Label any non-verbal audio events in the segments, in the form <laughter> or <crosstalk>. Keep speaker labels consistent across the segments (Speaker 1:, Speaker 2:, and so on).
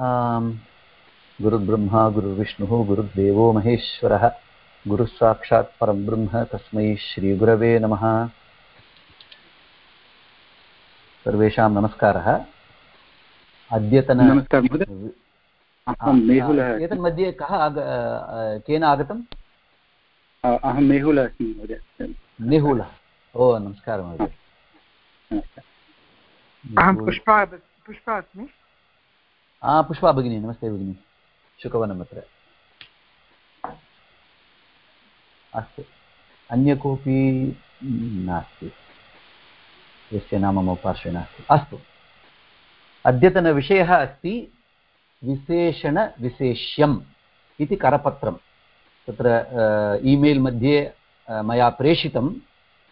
Speaker 1: गुरुर्ब्रह्मा गुरुर्विष्णुः गुरुर्देवो महेश्वरः। गुरुः साक्षात् परं ब्रह्म तस्मै श्रीगुरवे नमः। सर्वेषां नमस्कारः। अद्यतन एतन्मध्ये कः आग केन आगतम्?
Speaker 2: अहं मेहुलः अस्मि महोदय।
Speaker 1: मेहुलः। ओ नमस्कारः महोदय।
Speaker 3: अहं पुष्पा पुष्पा अस्मि।
Speaker 1: पुष्पा भगिनी, नमस्ते भगिनी। शुकवनम् अत्र। अस्तु। अन्य कोऽपि नास्ति। यस्य नाम मम पार्श्वे नास्ति। अस्तु। अद्यतनविषयः अस्ति विशेषणविशेष्यम् इति करपत्रं। तत्र ईमेल् मध्ये मया प्रेषितं।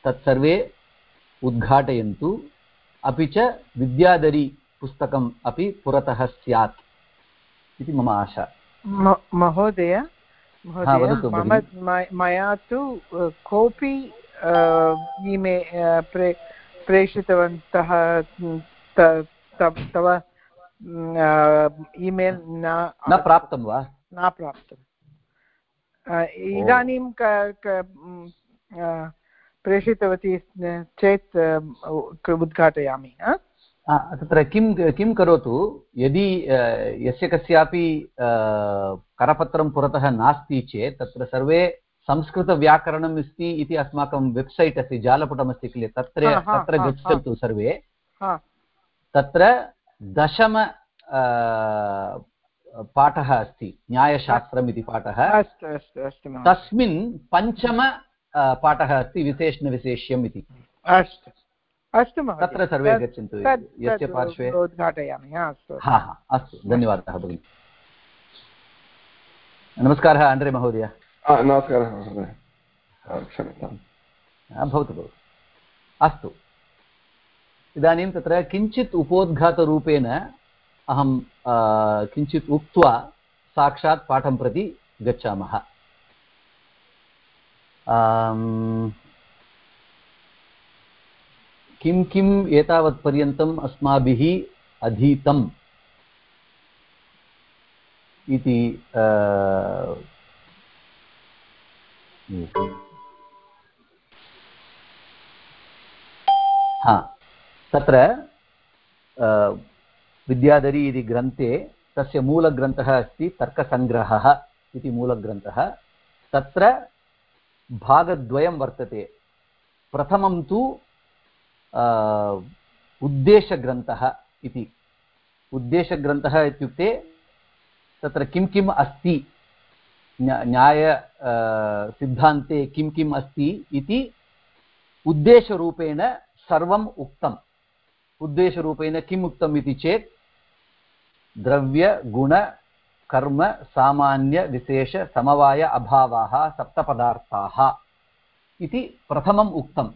Speaker 1: तत्सर्वे उद्घाटयन्तु। अपि च विद्याधरी पुस्तकम् अपि पुरतः स्यात् इति मम आशा।
Speaker 3: महोदय मया तु कोऽपि ईमे प्रे प्रेषितवन्तः तव ईमेल् न
Speaker 1: न प्राप्तं वा?
Speaker 3: न प्राप्तम्। इदानीं प्रेषितवती चेत् उद्घाटयामि
Speaker 1: तत्र किं किं करोतु? यदि यस्य कस्यापि करपत्रं पुरतः नास्ति चेत् तत्र सर्वे संस्कृतव्याकरणम् अस्ति इति अस्माकं वेब्सैट् अस्ति जालपुटमस्ति किल तत्र तत्र गच्छन्तु सर्वे। तत्र दशम पाठः अस्ति न्यायशास्त्रम् इति पाठः तस्मिन् पञ्चम पाठः अस्ति विशेषणविशेष्यम् इति।
Speaker 3: अस्तु। अस्तु
Speaker 1: तत्र सर्वे गच्छन्तु यस्य पार्श्वे।
Speaker 3: उद्घाटयामि
Speaker 1: हा हा अस्तु धन्यवादः भगिनि। नमस्कारः आण्ड्रे महोदय।
Speaker 4: नमस्कारः महोदय। क्षम्यताम्।
Speaker 1: भवतु भवतु। अस्तु। इदानीं तत्र किञ्चित् उपोद्घातरूपेण अहं किञ्चित् उक्त्वा साक्षात् पाठं प्रति गच्छामः। किं किम् एतावत्पर्यन्तम् अस्माभिः अधीतम् इति हा, तत्र विद्याधरी इति ग्रन्थे तस्य मूलग्रन्थः अस्ति तर्कसङ्ग्रहः इति मूलग्रन्थः। तत्र भागद्वयं वर्तते। प्रथमं तु उद्देशग्रन्थः इति उद्देशग्रन्थः इत्युक्ते तत्र किं किम् अस्ति न्याय सिद्धान्ते किं किम् अस्ति इति उद्देशरूपेण सर्वम् उक्तम् उद्देशरूपेण किम् उक्तम् इति चेत् द्रव्यगुणकर्म सामान्यविशेषसमवाय अभावाः सप्तपदार्थाः इति प्रथमम् उक्तम्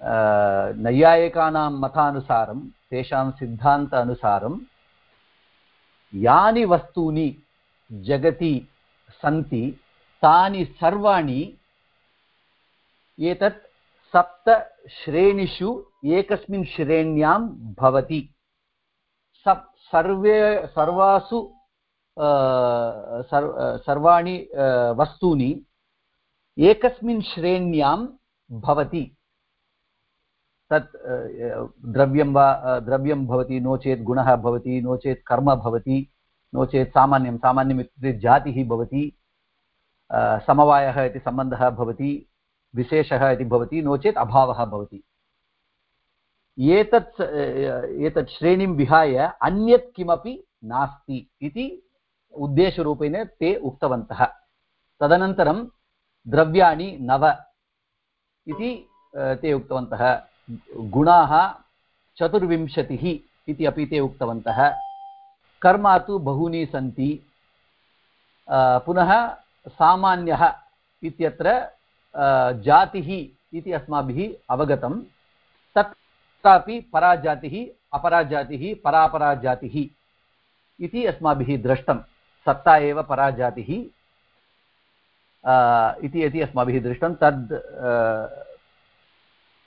Speaker 1: नैयायिकानां मतानुसारं, तेषां सिद्धान्त अनुसारं यानि वस्तूनि जगति सन्ति, तानि सर्वाणि एतत् सप्तश्रेणिषु एकस्मिन् श्रेण्यां भवति। सप्, सर्वे, सर्वासु सर्वाणि वस्तूनि एकस्मिन् श्रेण्यां भवति। तत् द्रव्यं वा द्रव्यं भवति, नो चेत् गुणः भवति, नो चेत् कर्म भवति, नो चेत् सामान्यं, सामान्यम् इत्युक्ते जातिः भवति समवायः इति सम्बन्धः भवति, विशेषः इति भवति, नो चेत् अभावः भवति। एतत् एतत् श्रेणीं विहाय अन्यत् किमपि नास्ति इति उद्देशरूपेण ते उक्तवन्तः। तदनन्तरं द्रव्याणि नव इति ते उक्तवन्तः। गुणाः चतुर्विंशतिः इति अपि ते उक्तवन्तः। कर्मा तु बहूनि सन्ति। पुनः सामान्यः इत्यत्र जातिः इति अस्माभिः अवगतं। तत्रापि पराजातिः, अपराजातिः, परापराजातिः इति अस्माभिः दृष्टं। सत्ता एव पराजातिः। इति यदि अस्माभिः दृष्टं, तद्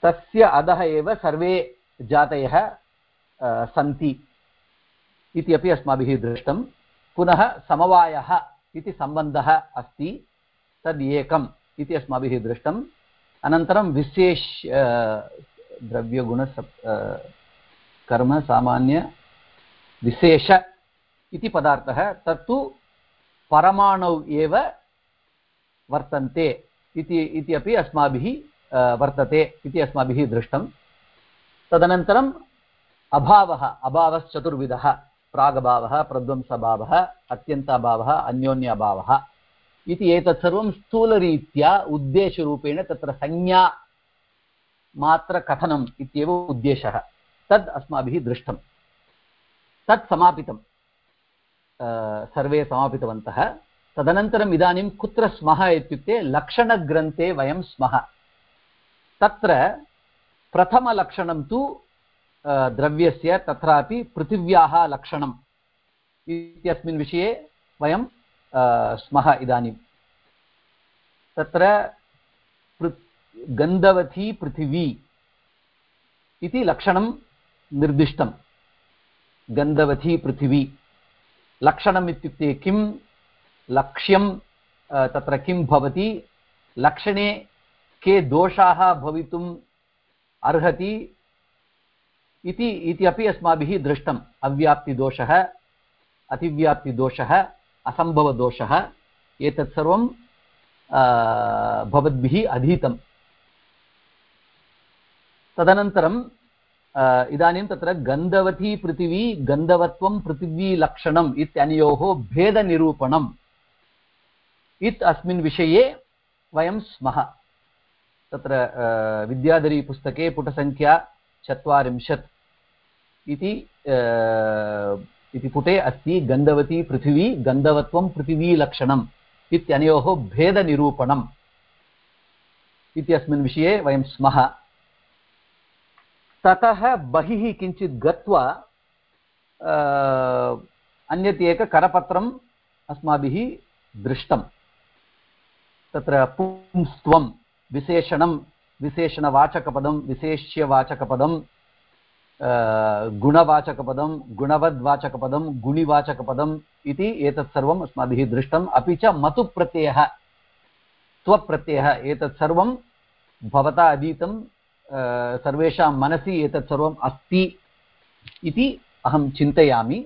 Speaker 1: तस्य अधः एव सर्वे जातयः सन्ति इति अपि अस्माभिः दृष्टं। पुनः समवायः इति सम्बन्धः अस्ति, तद् एकम् इति अस्माभिः दृष्टम्। अनन्तरं विशेष द्रव्यगुणसप् कर्म, सामान्य, विशेष इति पदार्थः, तत्तु परमाणौ एव वर्तन्ते इति इति अपि अस्माभिः वर्तते इति अस्माभिः दृष्टं तदनन्तरम् अभावः, अभावश्चतुर्विधः। प्रागभावः, प्रध्वंसभावः अन्योन्य अभावः इति एतत् सर्वं स्थूलरीत्या उद्देशरूपेण तत्र संज्ञा मात्रकथनम् इत्येव उद्देशः। तद् अस्माभिः दृष्टं तत् समापितं सर्वे समापितवन्तः। तदनन्तरम् इदानीं कुत्र स्मः इत्युक्ते लक्षणग्रन्थे वयं स्मः। तत्र प्रथमलक्षणं तु द्रव्यस्य, तत्रापि पृथिव्याः लक्षणम् इत्यस्मिन् विषये वयं स्मः इदानीं। तत्र गन्धवती पृथिवी इति लक्षणं निर्दिष्टं। गन्धवती पृथिवी। लक्षणम् इत्युक्ते किं? लक्ष्यं तत्र किं भवति? लक्षणे के दोषाः भवितुम् अर्हति इति इति अपि अस्माभिः दृष्टम्। अव्याप्तिदोषः, अतिव्याप्तिदोषः, असम्भवदोषः, एतत् सर्वं भवद्भिः अधीतं तदनन्तरं इदानीं तत्र गन्धवती पृथिवी, गन्धवत्वं पृथिवीलक्षणम् इत्यनयोः भेदनिरूपणम्। इत् अस्मिन् विषये वयं स्मः। तत्र विद्याधरीपुस्तके पुटसङ्ख्या चत्वारिंशत् इति इति पुटे अस्ति, गन्धवती पृथिवी, गन्धवत्वं पृथिवीलक्षणम् इत्यनयोः भेदनिरूपणम् इत्यस्मिन् विषये वयं स्मः। ततः बहिः किञ्चित् गत्वा अन्यत् एक करपत्रम् अस्माभिः दृष्टं तत्र पुंस्त्वं विशेषणं, विशेषणवाचकपदं, विशेष्यवाचकपदं गुणवाचकपदं, गुणवद्वाचकपदं गुणिवाचकपदम् इति एतत् सर्वम् अस्माभिः दृष्टम्। अपि च मतुप्रत्ययः, त्वप्रत्ययः एतत् सर्वं भवता अधीतं सर्वेषां मनसि एतत् सर्वम् अस्ति इति अहं चिन्तयामि।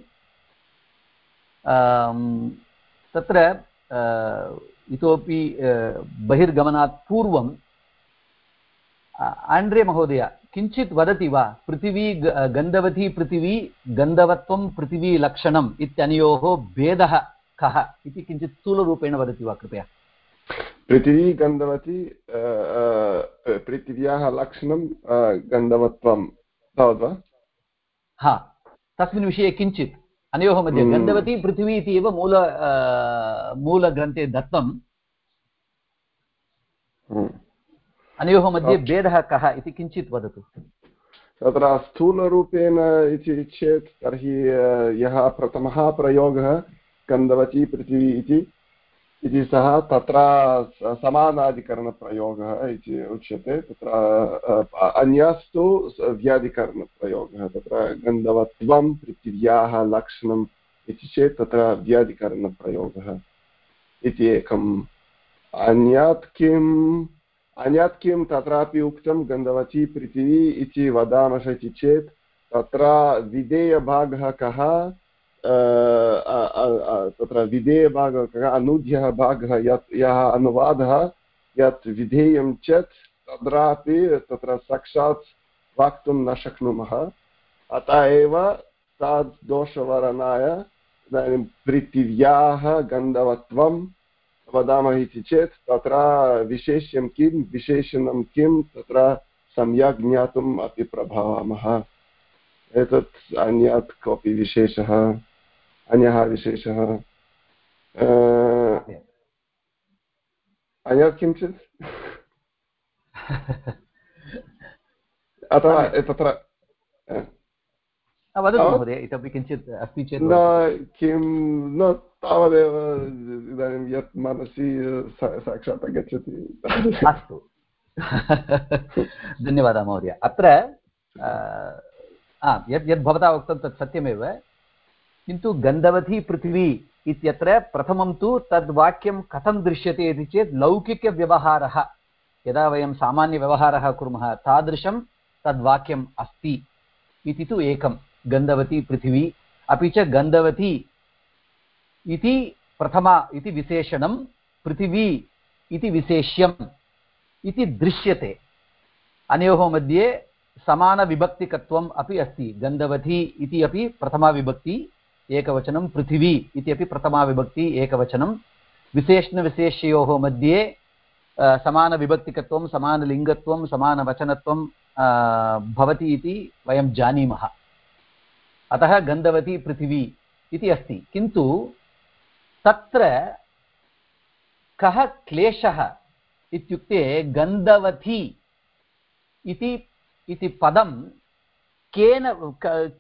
Speaker 1: तत्र इतोपि बहिर्गमनात् पूर्वं आण्ड्रे महोदय किञ्चित् वदति वा? पृथिवी गन्धवती पृथिवी गन्धवत्वं पृथिवीलक्षणम् इत्यनयोः भेदः कः? इति किञ्चित् स्थूलरूपेण वदति वा कृपया?
Speaker 4: पृथिवी गन्धवती पृथिव्याः लक्षणं गन्धवत्वं तावत् वा?
Speaker 1: हा तस्मिन् विषये किञ्चित् अनयोः मध्ये गन्धवती पृथिवी इति एव मूल मूलग्रन्थे दत्तम्। अनयोः मध्ये भेदः कः इति किञ्चित् वदतु।
Speaker 4: तत्र स्थूलरूपेण इति चेत् तर्हि यः प्रथमः प्रयोगः गन्धवती पृथिवी इति इति सः तत्र समानाधिकरणप्रयोगः इति उच्यते, तत्र अन्यस्तु व्याधिकरणप्रयोगः, तत्र गन्धवत्वं, पृथिव्याः लक्षणम् इति चेत् तत्र व्याधिकरणप्रयोगः इति एकम्। अन्यत् किम्, अन्यत् किं तत्रापि उक्तं गन्धवती, पृथिवी इति वदामः इति चेत् तत्र विधेयभागः कः? तत्र विधेयभागः कः? अनूद्यः भागः यत्, यः अनुवादः यत् विधेयं चेत् तत्रापि तत्र साक्षात् वक्तुं न शक्नुमः। अतः एव ताद् दोषवर्णाय इदानीं पृथिव्याः गन्धवत्वं वदामः इति चेत् तत्र विशेष्यं किं, विशेषणं किं तत्र सम्यक् ज्ञातुम् अपि प्रभवामः। एतत् अन्यत् कोऽपि विशेषः अन्यः विशेषः? अन्यत् किञ्चित्? अथवा तत्र
Speaker 1: इतोपि किञ्चित् अस्ति चेत्
Speaker 4: न किं न तावदेव इदानीं यत् मनसि साक्षात् आगच्छति।
Speaker 1: अस्तु। <laughs> धन्यवादः महोदय। अत्र यद् यद् भवता उक्तं तत् सत्यमेव, किन्तु गन्धवती पृथिवी इत्यत्र प्रथमं तु तद्वाक्यं कथं दृश्यते इति चेत् लौकिकव्यवहारः। यदा वयं सामान्यव्यवहारः कुर्मः, तादृशं तद्वाक्यम् अस्ति इति तु एकं, गन्धवती पृथिवी। अपि च गन्धवती इति प्रथमा इति विशेषणं, पृथिवी इति विशेष्यम् इति दृश्यते। अनयोः मध्ये समानविभक्तिकत्वम् अपि अस्ति। गन्धवती इति अपि प्रथमाविभक्ति एकवचनं पृथिवी इति अपि प्रथमाविभक्ति एकवचनं। विशेषणविशेष्ययोः मध्ये समानविभक्तिकत्वं समानलिङ्गत्वं समानवचनत्वं भवति इति वयं जानीमः। अतः गन्धवती पृथिवी इति अस्ति। किन्तु तत्र कः क्लेशः इत्युक्ते गन्धवती इति इति पदं केन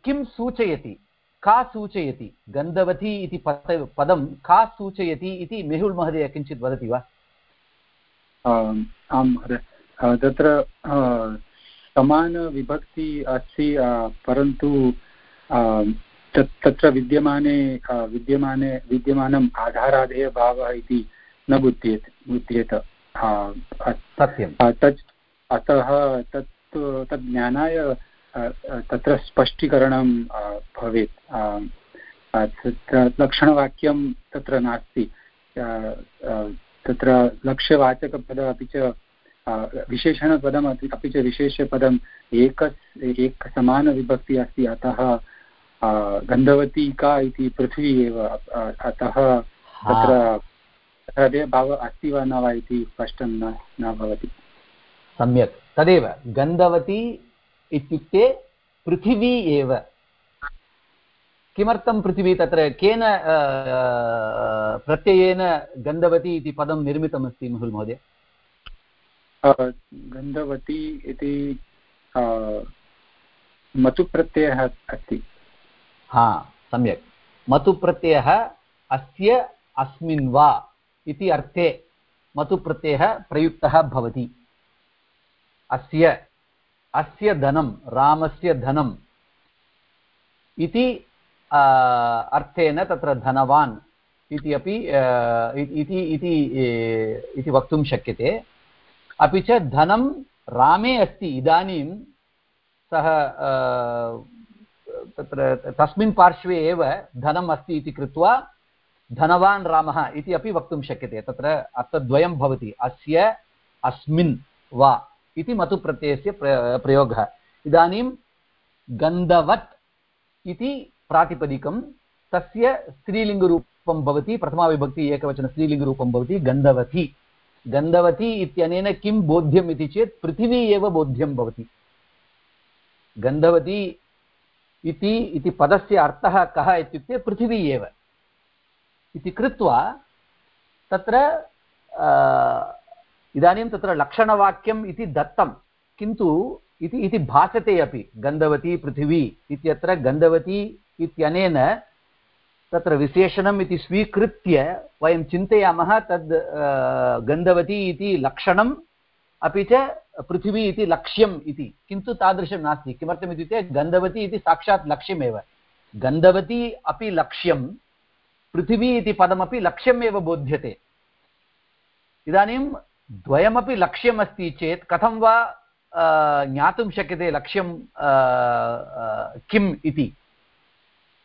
Speaker 1: किं सूचयति? का सूचयति? गन्धवती इति पद पदं का सूचयति इति मेहुल् महोदय किञ्चित् वदति वा?
Speaker 2: आम्, आं महोदय तत्र समानविभक्ति अस्ति परन्तु तत्र विद्यमाने विद्यमाने विद्यमानम् आधाराधेयभावः इति न बुध्येत् बुध्येत
Speaker 1: सत्यं
Speaker 2: तत् अतः तत् तद् ज्ञानाय तत्र स्पष्टीकरणं भवेत्। लक्षणवाक्यं तत्र नास्ति। तत्र लक्ष्यवाचकपद अपि च विशेषणपदम् अपि अपि च विशेषपदम् एक एक समानविभक्ति अस्ति। अतः गन्धवती का इति पृथ्वी एव अतः तत्र तदेव भावः अस्ति वा न वा इति स्पष्टं न न भवति।
Speaker 1: सम्यक्। तदेव गन्धवती इत्युक्ते पृथिवी एव। किमर्थं पृथिवी? तत्र केन प्रत्ययेन गन्धवती इति पदं निर्मितमस्ति मेहुल् महोदय?
Speaker 2: गन्धवती इति मतुप्रत्ययः अस्ति।
Speaker 1: हा सम्यक्। मतुप्रत्ययः अस्य अस्मिन् वा इति अर्थे मतुप्रत्ययः प्रयुक्तः भवति। अस्य अस्य धनं, रामस्य धनम् इति अर्थेन तत्र धनवान् इति अपि इति इति इति वक्तुं शक्यते। अपि च धनं रामे अस्ति, इदानीं सः तत्र, तस्मिन् पार्श्वे एव धनम् अस्ति इति कृत्वा धनवान् रामः इति अपि वक्तुं शक्यते। तत्र अर्थद्वयं भवति, अस्य, अस्मिन् वा। इति मतुप्रत्ययस्य प्र, प्रयोगः। इदानीं गन्धवत् इति प्रातिपदिकं तस्य स्त्रीलिङ्गरूपं भवति, प्रथमाविभक्ति एकवचन स्त्रीलिङ्गरूपं भवति, गन्धवती। गन्धवती इत्यनेन किं बोध्यम् इति चेत् पृथिवी एव बोध्यं भवति। गन्धवती इति इति पदस्य अर्थः कः इत्युक्ते पृथिवी एव। इति कृत्वा तत्र इदानीं तत्र लक्षणवाक्यम् इति दत्तं किन्तु इति इति भासते अपि। गन्धवती पृथिवी इत्यत्र गन्धवती इत्यनेन तत्र विशेषणम् इति स्वीकृत्य वयं चिन्तयामः तद् गन्धवती इति लक्षणम्, अपि च पृथिवी इति लक्ष्यम् इति। किन्तु तादृशं नास्ति। किमर्थमित्युक्ते गन्धवती इति साक्षात् लक्ष्यमेव। गन्धवती अपि लक्ष्यं पृथिवी इति पदमपि लक्ष्यमेव बोध्यते। इदानीं द्वयमपि लक्ष्यमस्ति चेत् कथं वा ज्ञातुं शक्यते लक्ष्यं किम् इति।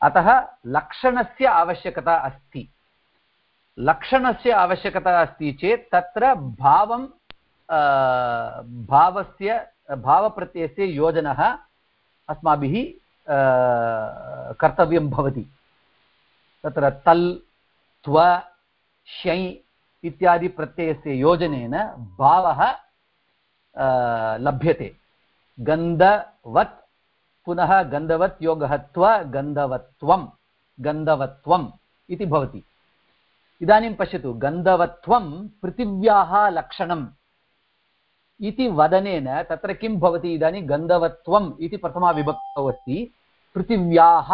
Speaker 1: अतः लक्षणस्य आवश्यकता अस्ति। लक्षणस्य आवश्यकता अस्ति चेत् तत्र भावं भावस्य, भावप्रत्ययस्य योजनः अस्माभिः कर्तव्यं भवति। तत्र तल्, त्व, शै इत्यादि प्रत्ययस्य योजनेन भावः लभ्यते। गन्धवत्, पुनः गन्धवत् योगः त्व गन्धवत्वं गन्धवत्वम् इति भवति। इदानीं पश्यतु, गन्धवत्वं पृथिव्याः लक्षणम् इति वदनेन तत्र किं भवति इदानीं गन्धवत्वम् इति प्रथमाविभक्तौ अस्ति, पृथिव्याः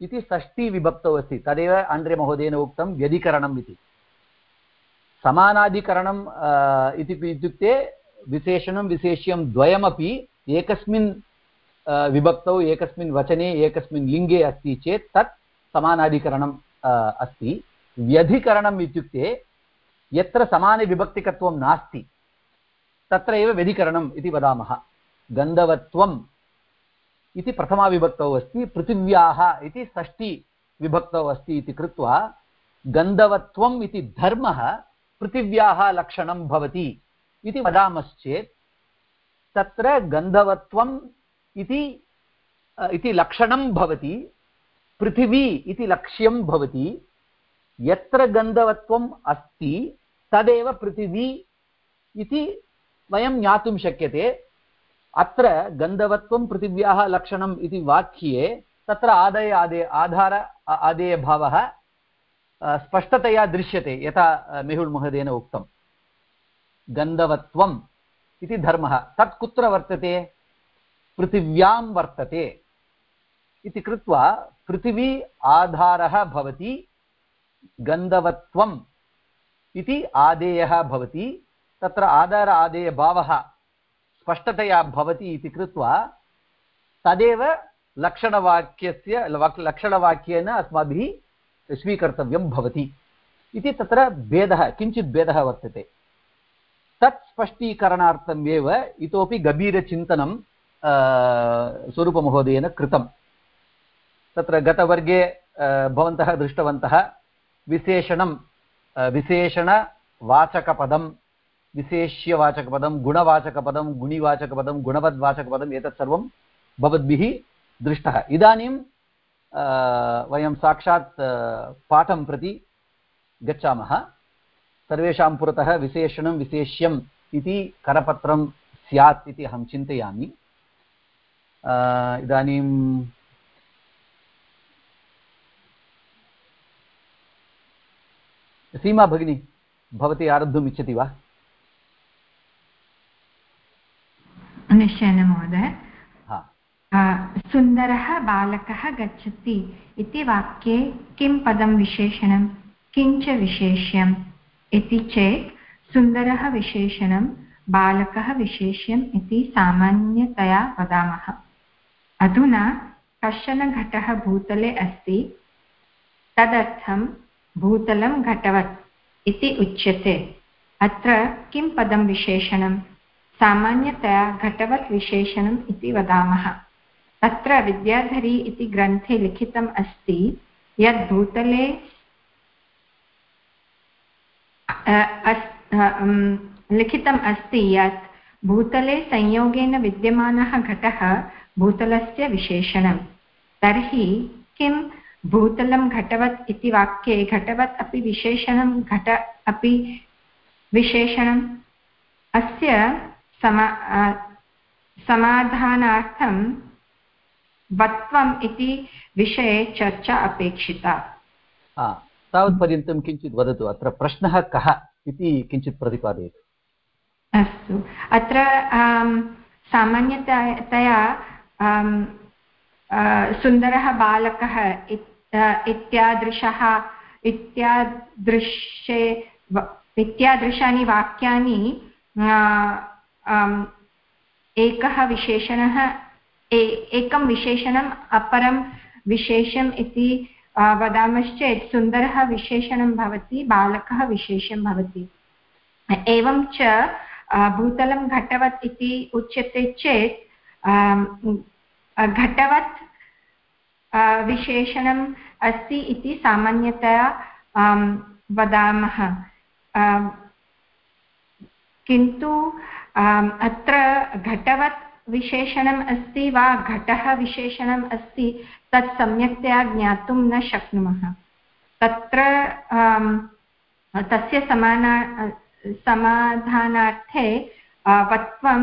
Speaker 1: इति षष्टिविभक्तौ अस्ति। तदेव आण्ड्रे महोदयेन उक्तं व्यधिकरणम् इति। समानाधिकरणम् इति इत्युक्ते विशेषणं, विशेष्यं द्वयमपि एकस्मिन् विभक्तौ, एकस्मिन् वचने, एकस्मिन् लिङ्गे अस्ति चेत् तत् समानाधिकरणम् अस्ति। व्यधिकरणम् इत्युक्ते यत्र समानविभक्तिकत्वं नास्ति, तत्र एव व्यधिकरणम् इति वदामः। गन्धवत्वम् इति प्रथमाविभक्तौ अस्ति, पृथिव्याः इति षष्टिविभक्तौ अस्ति इति कृत्वा गन्धवत्वम् इति धर्मः पृथिव्याः लक्षणं भवति इति वदामश्चेत्, तत्र गन्धवत्वम् इति इति लक्षणं भवति, पृथिवी इति लक्ष्यं भवति, यत्र गन्धवत्वम् अस्ति तदेव पृथिवी इति वयं ज्ञातुं शक्यते। अत्र गन्धवत्वं पृथिव्याः लक्षणम् इति वाक्ये तत्र आदय आदे आधार आदेयभावः स्पष्टतया दृश्यते, यथा मेहुल् महोदयेन उक्तं। गन्धवत्वम् इति धर्मः। तत् कुत्र वर्तते? पृथिव्यां वर्तते इति कृत्वा पृथिवी आधारः भवति गन्धवत्वम् इति आदेयः भवति। तत्र आधार आदेयभावः स्पष्टतया भवति इति कृत्वा तदेव लक्षणवाक्यस्य लक्षणवाक्येन अस्माभिः स्वीकर्तव्यं भवति। इति तत्र भेदः, किञ्चित् भेदः वर्तते। तत् स्पष्टीकरणार्थम् एव इतोपि गभीरचिन्तनं स्वरूपमहोदयेन कृतं। तत्र गतवर्गे भवन्तः दृष्टवन्तः विशेषणं विशेषणवाचकपदं, विशेष्यवाचकपदं, गुणवाचकपदं, गुणिवाचकपदं गुणवद्वाचकपदम् एतत् सर्वं भवद्भिः दृष्टः। इदानीं वयं साक्षात् पाठं प्रति गच्छामः। सर्वेषां पुरतः विशेषणं विशेष्यम् इति करपत्रं स्यात् इति अहं चिन्तयामि। इदानीं सीमा भगिनी, भवती आरब्धुम् इच्छति वा?
Speaker 5: निश्चयेन महोदय। सुन्दरः बालकः गच्छति इति वाक्ये किं पदं विशेषणं किञ्च विशेष्यम् इति चेत् सुन्दरः विशेषणं बालकः विशेष्यम् इति सामान्यतया वदामः अधुना कश्चन घटः भूतले अस्ति तदर्थं भूतलं घटवत् इति उच्यते अत्र किं पदं विशेषणं सामान्यतया घटवत् विशेषणम् इति वदामः तत्र विद्याधरी इति ग्रन्थे लिखितम् अस्ति यत् भूतले लिखितम् अस्ति यत् भूतले संयोगेन विद्यमानः घटः भूतलस्य विशेषणं तर्हि किं भूतलं घटवत् इति वाक्ये घटवत् अपि विशेषणं घट, अपि विशेषणम्? अस्य समा समाधानार्थं वत्वम् इति विषये चर्चा अपेक्षिता।
Speaker 1: तावत्पर्यन्तं किञ्चित् वदतु अत्र प्रश्नः कः इति किञ्चित् प्रतिपादयतु।
Speaker 5: अस्तु। अत्र सामान्यतया सुन्दरः बालकः इत्यादृशः इत्यादृशे इत्यादृशानि वाक्यानि एकः विशेषणः एकं विशेषणम् अपरं विशेषम् इति वदामश्चेत् सुन्दरः विशेषणं भवति, बालकः विशेषं भवति। एवं च भूतलं घटवत् इति उच्यते चेत् घटवत् विशेषणम् अस्ति इति सामान्यतया वदामः। किन्तु अत्र घटवत् विशेषणम् अस्ति वा घटः विशेषणम् अस्ति, तत् सम्यक्तया ज्ञातुं न शक्नुमः। तत्र तस्य समाना, समाधानार्थे वत्वं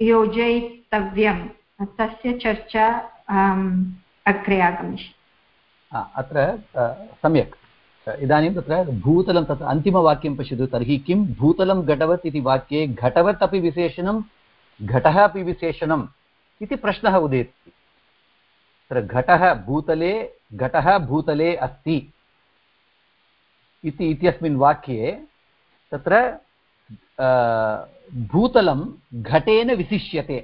Speaker 5: योजयितव्यं तस्य चर्चा अग्रे आगमिष्यति
Speaker 1: अत्र सम्यक्। इदानीं तत्र भूतलं तत्र अन्तिमवाक्यं पश्यतु, तर्हि किं भूतलं घटवत् इति वाक्ये, घटवत् अपि विशेषणं घटः अपि विशेषणम् इति प्रश्नः उदेति। तत्र घटः भूतले घटः भूतले अस्ति इति इत्यस्मिन् वाक्ये तत्र भूतलं घटेन विशिष्यते।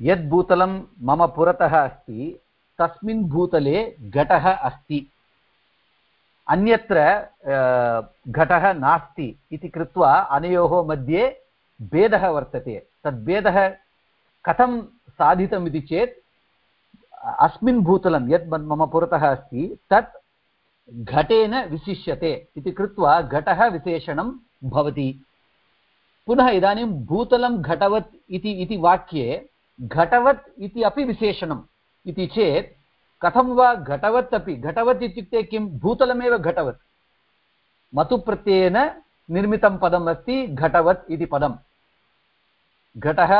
Speaker 1: यद् भूतलं मम पुरतः अस्ति, तस्मिन् भूतले घटः अस्ति। अन्यत्र घटः नास्ति इति कृत्वा अनयोः मध्ये भेदः वर्तते। तद्भेदः कथं साधितमिति चेत्, अस्मिन् भूतलं यत् मम पुरतः अस्ति, तत् घटेन विशिष्यते इति कृत्वा घटः विशेषणं भवति। पुनः इदानीं भूतलं घटवत् इति इति वाक्ये घटवत् इति अपि विशेषणम् इति चेत्, कथं वा घटवत् अपि, घटवत् इत्युक्ते किं? भूतलमेव घटवत्। मतुप्रत्ययेन निर्मितं पदम् अस्ति, घटवत् इति पदं घटः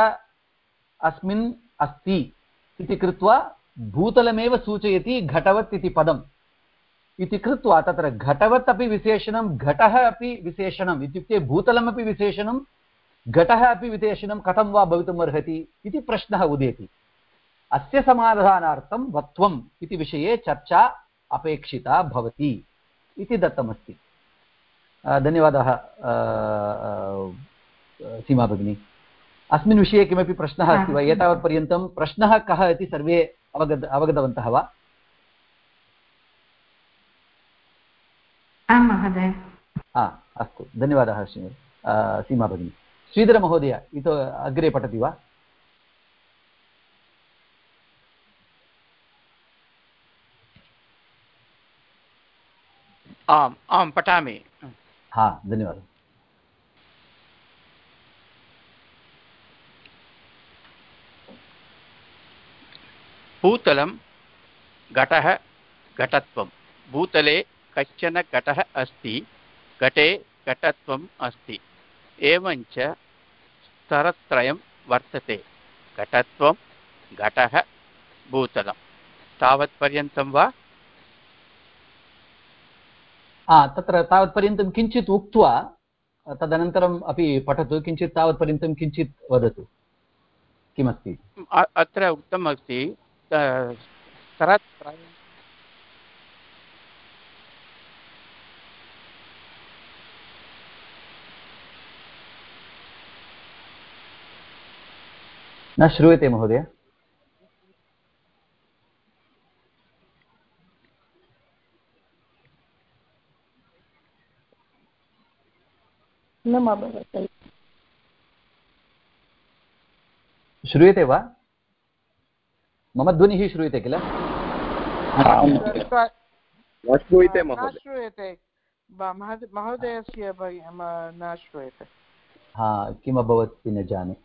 Speaker 1: अस्मिन् अस्ति इति कृत्वा भूतलमेव सूचयति घटवत् इति पदम्। इति कृत्वा तत्र घटवत् अपि विशेषणं, घटः अपि विशेषणम् इत्युक्ते भूतलमपि विशेषणं, घटः अपि विशेषणं कथं वा भवितुम् अर्हति इति प्रश्नः उदेति। अस्य समाधानार्थं वक्त्वम् इति विषये चर्चा अपेक्षिता भवति इति दत्तमस्ति। धन्यवादः सीमा भगिनी। अस्मिन् विषये किमपि प्रश्नः अस्ति वा? एतावत्पर्यन्तं प्रश्नः कः इति सर्वे अवगत अवगतवन्तः वा?
Speaker 5: आं महोदय।
Speaker 1: हा अस्तु। धन्यवादः सीमा भगिनी। श्रीधरमहोदय इतो अग्रे पठति वा?
Speaker 6: आम् आं पठामि।
Speaker 1: हा धन्यवादः।
Speaker 6: भूतलं घटः घटत्वं भूतले कश्चन घटः अस्ति घटे घटत्वम् अस्ति। एवञ्च स्तरत्रयं वर्तते। घटत्वं घटः भूतलं। तावत्पर्यन्तं वा?
Speaker 1: हा तत्र तावत्पर्यन्तं किञ्चित् उक्त्वा तदनन्तरम् अपि पठतु किञ्चित् तावत्पर्यन्तं किञ्चित् वदतु। किमस्ति?
Speaker 6: अत्र उक्तमस्ति स्तरत्रयं
Speaker 1: न श्रूयते महोदय। श्रूयते वा? मम ध्वनिः श्रूयते किल?
Speaker 4: न श्रूयते
Speaker 3: न
Speaker 4: महोदय।
Speaker 3: श्रूयते ब- महद- महोदयस्य न श्रूयते
Speaker 1: हा किम् अभवत् इति न जाने।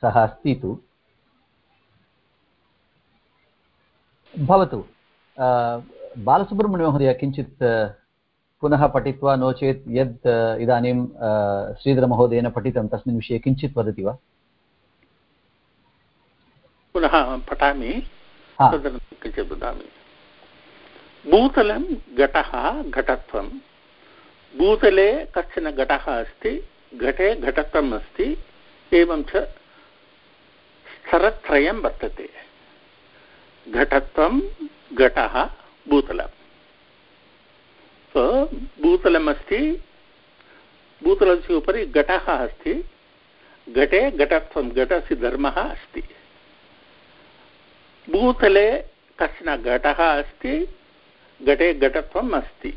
Speaker 1: सः अस्ति तु। भवतु। बालसुब्रह्मण्यमहोदय किञ्चित् पुनः पठित्वा नो चेत् यद् इदानीं श्रीधरमहोदयेन पठितं तस्मिन् विषये किञ्चित् वदति वा?
Speaker 7: पुनः पठामि तदनन्तरं किञ्चित् वदामि भूतलं घटः घटत्वं। भूतले कश्चन घटः अस्ति घटे घटत्वम् अस्ति एवं च स्तरत्रयं वर्तते। घटत्वं घटः भूतलं। सो भूतलमस्ति भूतलस्य उपरि घटः अस्ति घटे घटत्वं घटस्य धर्मः अस्ति। भूतले कश्चन घटः अस्ति घटे घटत्वम् अस्ति।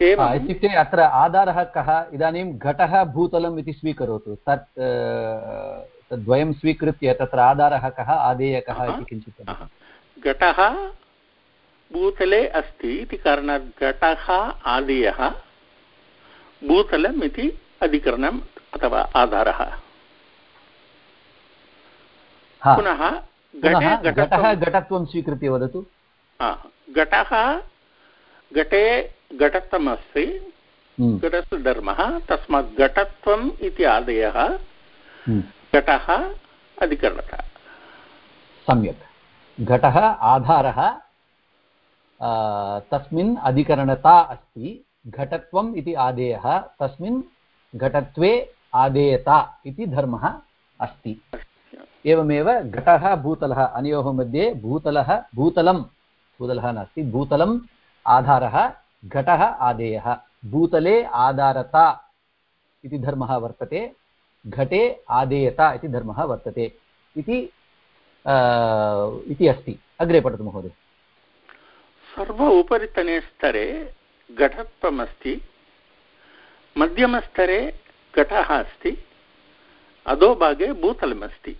Speaker 1: इत्युक्ते अत्र आधारः कः? इदानीं घटः भूतलम् इति स्वीकरोतु। तत् तद्वयं स्वीकृत्य तत्र आधारः कः आदेयः कः इति किञ्चित्
Speaker 7: घटः भूतले अस्ति इति कारणात् घटः आदेयः भूतलम् इति अधिकरणम् अथवा आधारः। पुनः घटे
Speaker 1: घटः
Speaker 7: घटत्वं
Speaker 1: स्वीकृत्य वदतु।
Speaker 7: घटः घटे घटत्वम् अस्ति
Speaker 1: हम्म,
Speaker 7: घटस्य धर्मः तस्मात् घटत्वम् इति आदयः
Speaker 1: हम्म,
Speaker 7: घटः अधिकरणतः।
Speaker 1: सम्यक्। घटः आधारः तस्मिन् अधिकरणता अस्ति घटत्वम् इति आदेयः तस्मिन् घटत्वे आदेयता इति धर्मः अस्ति। एवमेव घटः भूतलः, अनयोः मध्ये भूतलः, भूतलं, भूतलः नास्ति भूतलम् आधारः, घटः, आदेयः। भूतले आधारता इति धर्मः वर्तते, घटे आदेयता इति धर्मः वर्तते इति इति अस्ति। अग्रे पठतु महोदय।
Speaker 7: सर्व उपरितने स्तरे घटत्वमस्ति, मध्यमस्तरे घटः अस्ति, अधोभागे भूतलमस्ति।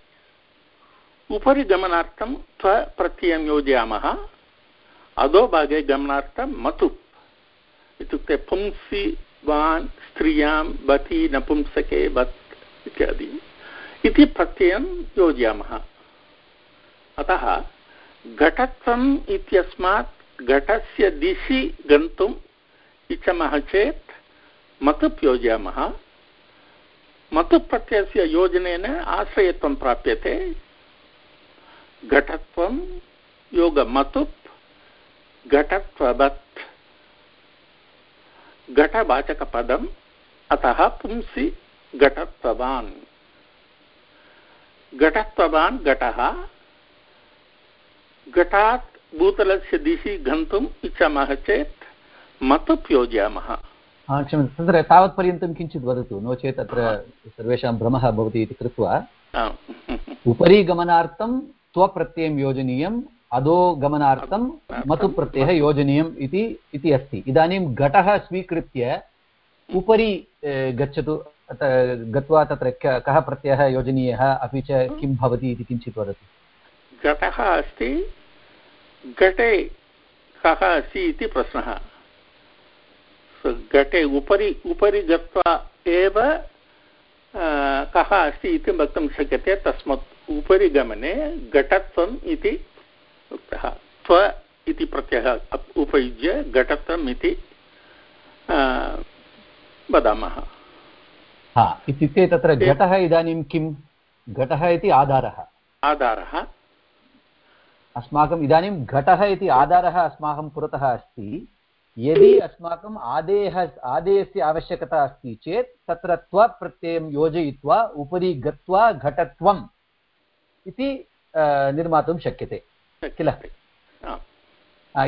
Speaker 7: उपरि गमनार्थं त्व प्रत्ययं योजयामः अधोभागे गमनार्थं मतु। इत्युक्ते पुंसि वान्, स्त्रियाँ, बति, नपुंसके, बत् इत्यादि। इति प्रत्ययं योजयामः। अतः घटत्वम् इत्यस्मात् घटस्य दिशि गन्तुम् इच्छामः चेत् मतुप् योजयामः। मतुप् प्रत्ययस्य योजनेन आश्रयत्वं प्राप्यते। घटत्वं योगमतुप् घटत्ववत् घटवाचकपदम् अतः पुंसि घटत्ववान्। घटत्ववान् घटः घटात् भूतलस्य दिशि गन्तुम् इच्छामः चेत् मतुप् योजयामः।
Speaker 1: क्षम्यतां तत्र तावत्पर्यन्तं किञ्चित् वदतु। नो चेत् अत्र सर्वेषां भ्रमः भवति इति कृत्वा। <laughs> उपरि गमनार्थं त्वप्रत्ययं योजनीयम् अधो मतु मतुप्रत्ययः योजनीयम् इति इति अस्ति। इदानीं घटः स्वीकृत्य उपरि गच्छतु गत्वा तत्र कः प्रत्ययः योजनीयः अपि च किं भवति इति किञ्चित् वदतु।
Speaker 7: घटः अस्ति घटे कः अस्ति इति प्रश्नः। घटे उपरि उपरि गत्वा एव कः अस्ति इति वक्तुं शक्यते तस्मात् उपरि गमने घटत्वम् इति उक्तः। त्व इति प्रत्ययः उपयुज्य घटत्वम् इति वदामः।
Speaker 1: हा इत्युक्ते तत्र घटः इदानीं किं घटः इति आधारः।
Speaker 7: आधारः।
Speaker 1: अस्माकम् इदानीं घटः इति आधारः अस्माकं पुरतः अस्ति। यदि अस्माकम् आदेयः आदेयस्य आवश्यकता अस्ति चेत् तत्र त्वप्रत्ययं योजयित्वा उपरि गत्वा घटत्वम् इति निर्मातुं शक्यते। किल.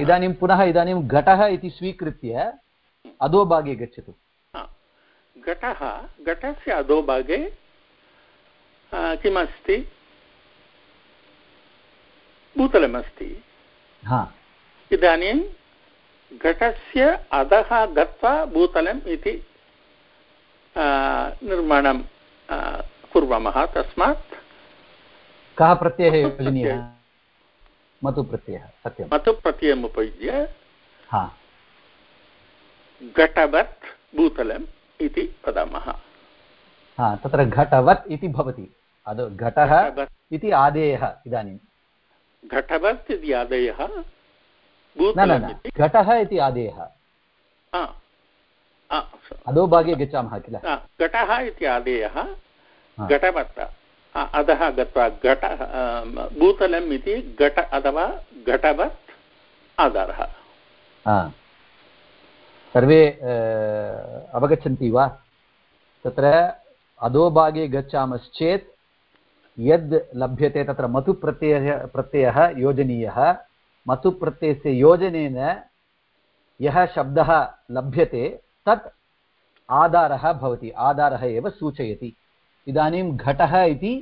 Speaker 1: इदानीं पुनः इदानीं घटः इति स्वीकृत्य अधोभागे गच्छतु।
Speaker 7: हा. घटः घटस्य अधोभागे किमस्ति? भूतलमस्ति।
Speaker 1: हा।
Speaker 7: इदानीं घटस्य अधः गत्वा भूतलम् इति निर्माणं कुर्मः तस्मात्
Speaker 1: कः प्रत्ययः योजनीयः? मतुप्रत्ययः सत्यं
Speaker 7: मतुप्रत्ययम् उपयुज्य
Speaker 1: हा।
Speaker 7: घटवत् भूतलम् इति वदामः।
Speaker 1: हा तत्र घटवत् इति भवति। अदो घटः इति आदेयः इदानीं
Speaker 7: घटवत् इति आदयः
Speaker 1: न घटः इति आदेयः। अधोभागे गच्छामः किल?
Speaker 7: घटः इति आदेयः घटवत्। अधः गत्वा घट भूतलम् इति घट अथवा घटवत् आधारः।
Speaker 1: सर्वे अवगच्छन्ति वा? तत्र अधोभागे गच्छामश्चेत् यद् लभ्यते तत्र मतुप्रत्ययः, प्रत्ययः योजनीयः। मतुप्रत्ययस्य योजनेन यः शब्दः लभ्यते तत् आधारः भवति, आधारः एव सूचयति। इदानीं घटः इति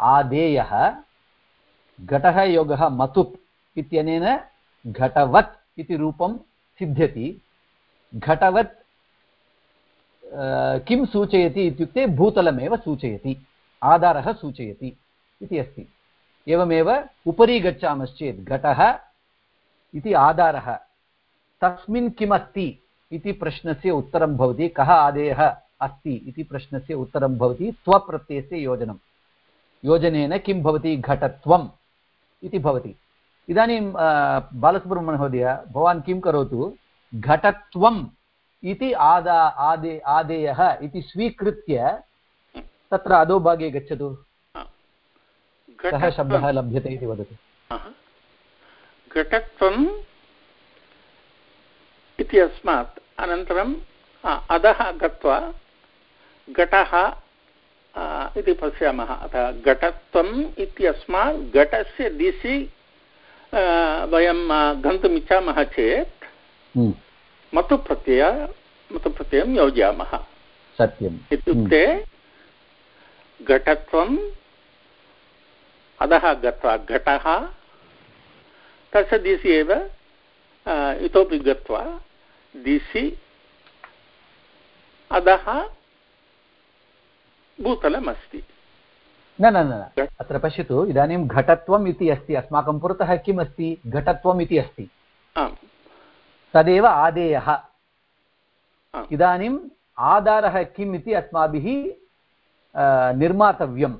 Speaker 1: आदेयः। घटः योगः मतुप् इत्यनेन घटवत् इति रूपं सिद्ध्यति। घटवत् किं सूचयति इत्युक्ते भूतलमेव सूचयति, आधारः सूचयति इति अस्ति। एवमेव उपरि गच्छामश्चेत् घटः इति आधारः। तस्मिन् किमस्ति इति प्रश्नस्य उत्तरं भवति। कः आदेयः? अस्ति इति प्रश्नस्य उत्तरं भवति त्वप्रत्ययस्य योजनं। योजनेन किं भवति घटत्वम् इति भवति। इदानीं अ, बालसुब्रह्मण्य महोदय भवान् किं करोतु? घटत्वम् इति आदा आदे आदेयः इति स्वीकृत्य तत्र अधोभागे गच्छतु। कः शब्दः लभ्यते इति वदतु।
Speaker 7: घटत्वम् इति अस्मात् अनन्तरं अधः गत्वा घटः इति पश्यामः। अतः घटत्वम् इत्यस्मात् घटस्य दिशि वयं आ, गन्तुम् इच्छामः चेत्
Speaker 1: हम्म,
Speaker 7: मतुप्रत्यय मतुप्रत्ययं योजयामः।
Speaker 1: सत्यम्।
Speaker 7: इत्युक्ते घटत्वं अधः गत्वा घटः तस्य दिशि एव इतोपि गत्वा दिशि अधः भूतलमस्ति।
Speaker 1: न न न न। अत्र पश्यतु इदानीं घटत्वम् इति अस्ति। अस्माकं पुरतः किम् अस्ति? घटत्वम् इति अस्ति।
Speaker 7: आम्।
Speaker 1: तदेव आदेयः। इदानीम् आधारः किम् इति अस्माभिः निर्मातव्यं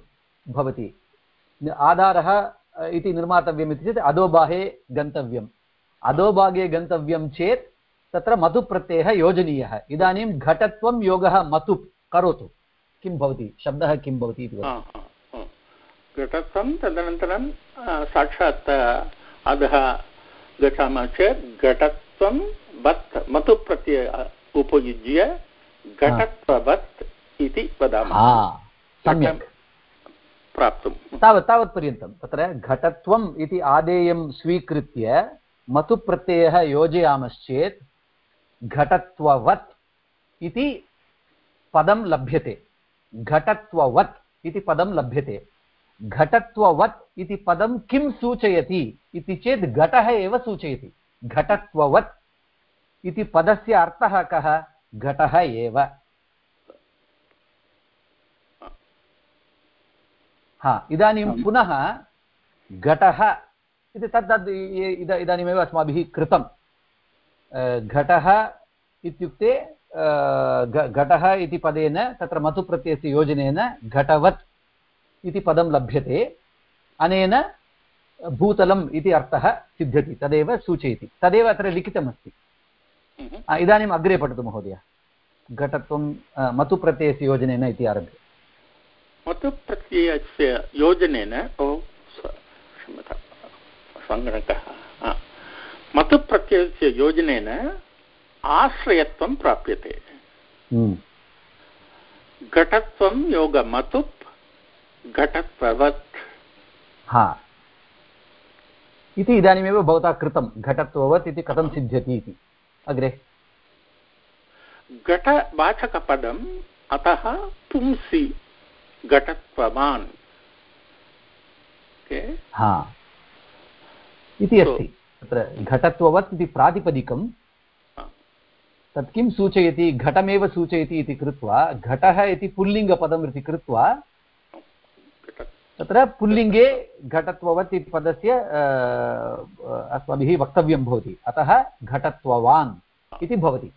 Speaker 1: भवति। आधारः इति निर्मातव्यम् इति चेत् अधोभागे गन्तव्यम्। अधोभागे गन्तव्यं चेत् तत्र मतुप्रत्ययः योजनीयः। इदानीं घटत्वं योगः मतु करोतु। किं भवति? शब्दः किं भवति इति.
Speaker 7: घटत्वं तदनन्तरं साक्षात् अधः गच्छामः चेत् घटत्वं वत् मतु प्रत्यय उपयुज्य घटत्ववत् इति वदामः।
Speaker 1: सम्यक्।
Speaker 7: प्राप्तुं
Speaker 1: तावत् तावत्पर्यन्तं। तत्र घटत्वम् इति आदेयं स्वीकृत्य मतुप्रत्ययः योजयामश्चेत् घटत्ववत् इति पदं लभ्यते। घटत्ववत् इति पदं लभ्यते। घटत्ववत् इति पदं किं सूचयति इति चेत् घटः एव सूचयति। घटत्ववत् इति पदस्य अर्थः कः? घटः एव। हा इदानीं पुनः घटः इति तद् तद् इदानीमेव अस्माभिः कृतं। घटः इत्युक्ते घटः इति पदेन तत्र मतुप्रत्ययस्य योजनेन घटवत् इति पदं लभ्यते। अनेन भूतलम् इति अर्थः सिद्ध्यति तदेव सूचयति। तदेव अत्र लिखितमस्ति।
Speaker 7: Mhm.
Speaker 1: इदानीम् अग्रे पठतु महोदय। घटत्वं मतुप्रत्ययस्य योजनेन इति आरभ्य।
Speaker 7: मतु प्रत्ययस्य योजनेन ओ सङ्गणकः हा. मतु प्रत्ययस्य योजनेन आश्रयत्वं प्राप्यते।
Speaker 1: हम्म।
Speaker 7: घटत्वं योगमतुप् घटत्ववत्।
Speaker 1: हा। इति इदानीमेव भवता कृतं घटत्ववत् इति कथं सिद्ध्यति इति। अग्रे।
Speaker 7: घटवाचकपदम् अतः पुंसि घटत्ववान्।
Speaker 1: हा। इति अस्ति। तत्र घटत्ववत् इति प्रातिपदिकं. तत् किं सूचयति? घटमेव सूचयति इति कृत्वा घटः इति पुल्लिङ्गपदम् इति कृत्वा तत्र पुल्लिङ्गे घटत्ववत् इति पदस्य अस्माभिः वक्तव्यं भवति। अतः घटत्ववान् इति भवति।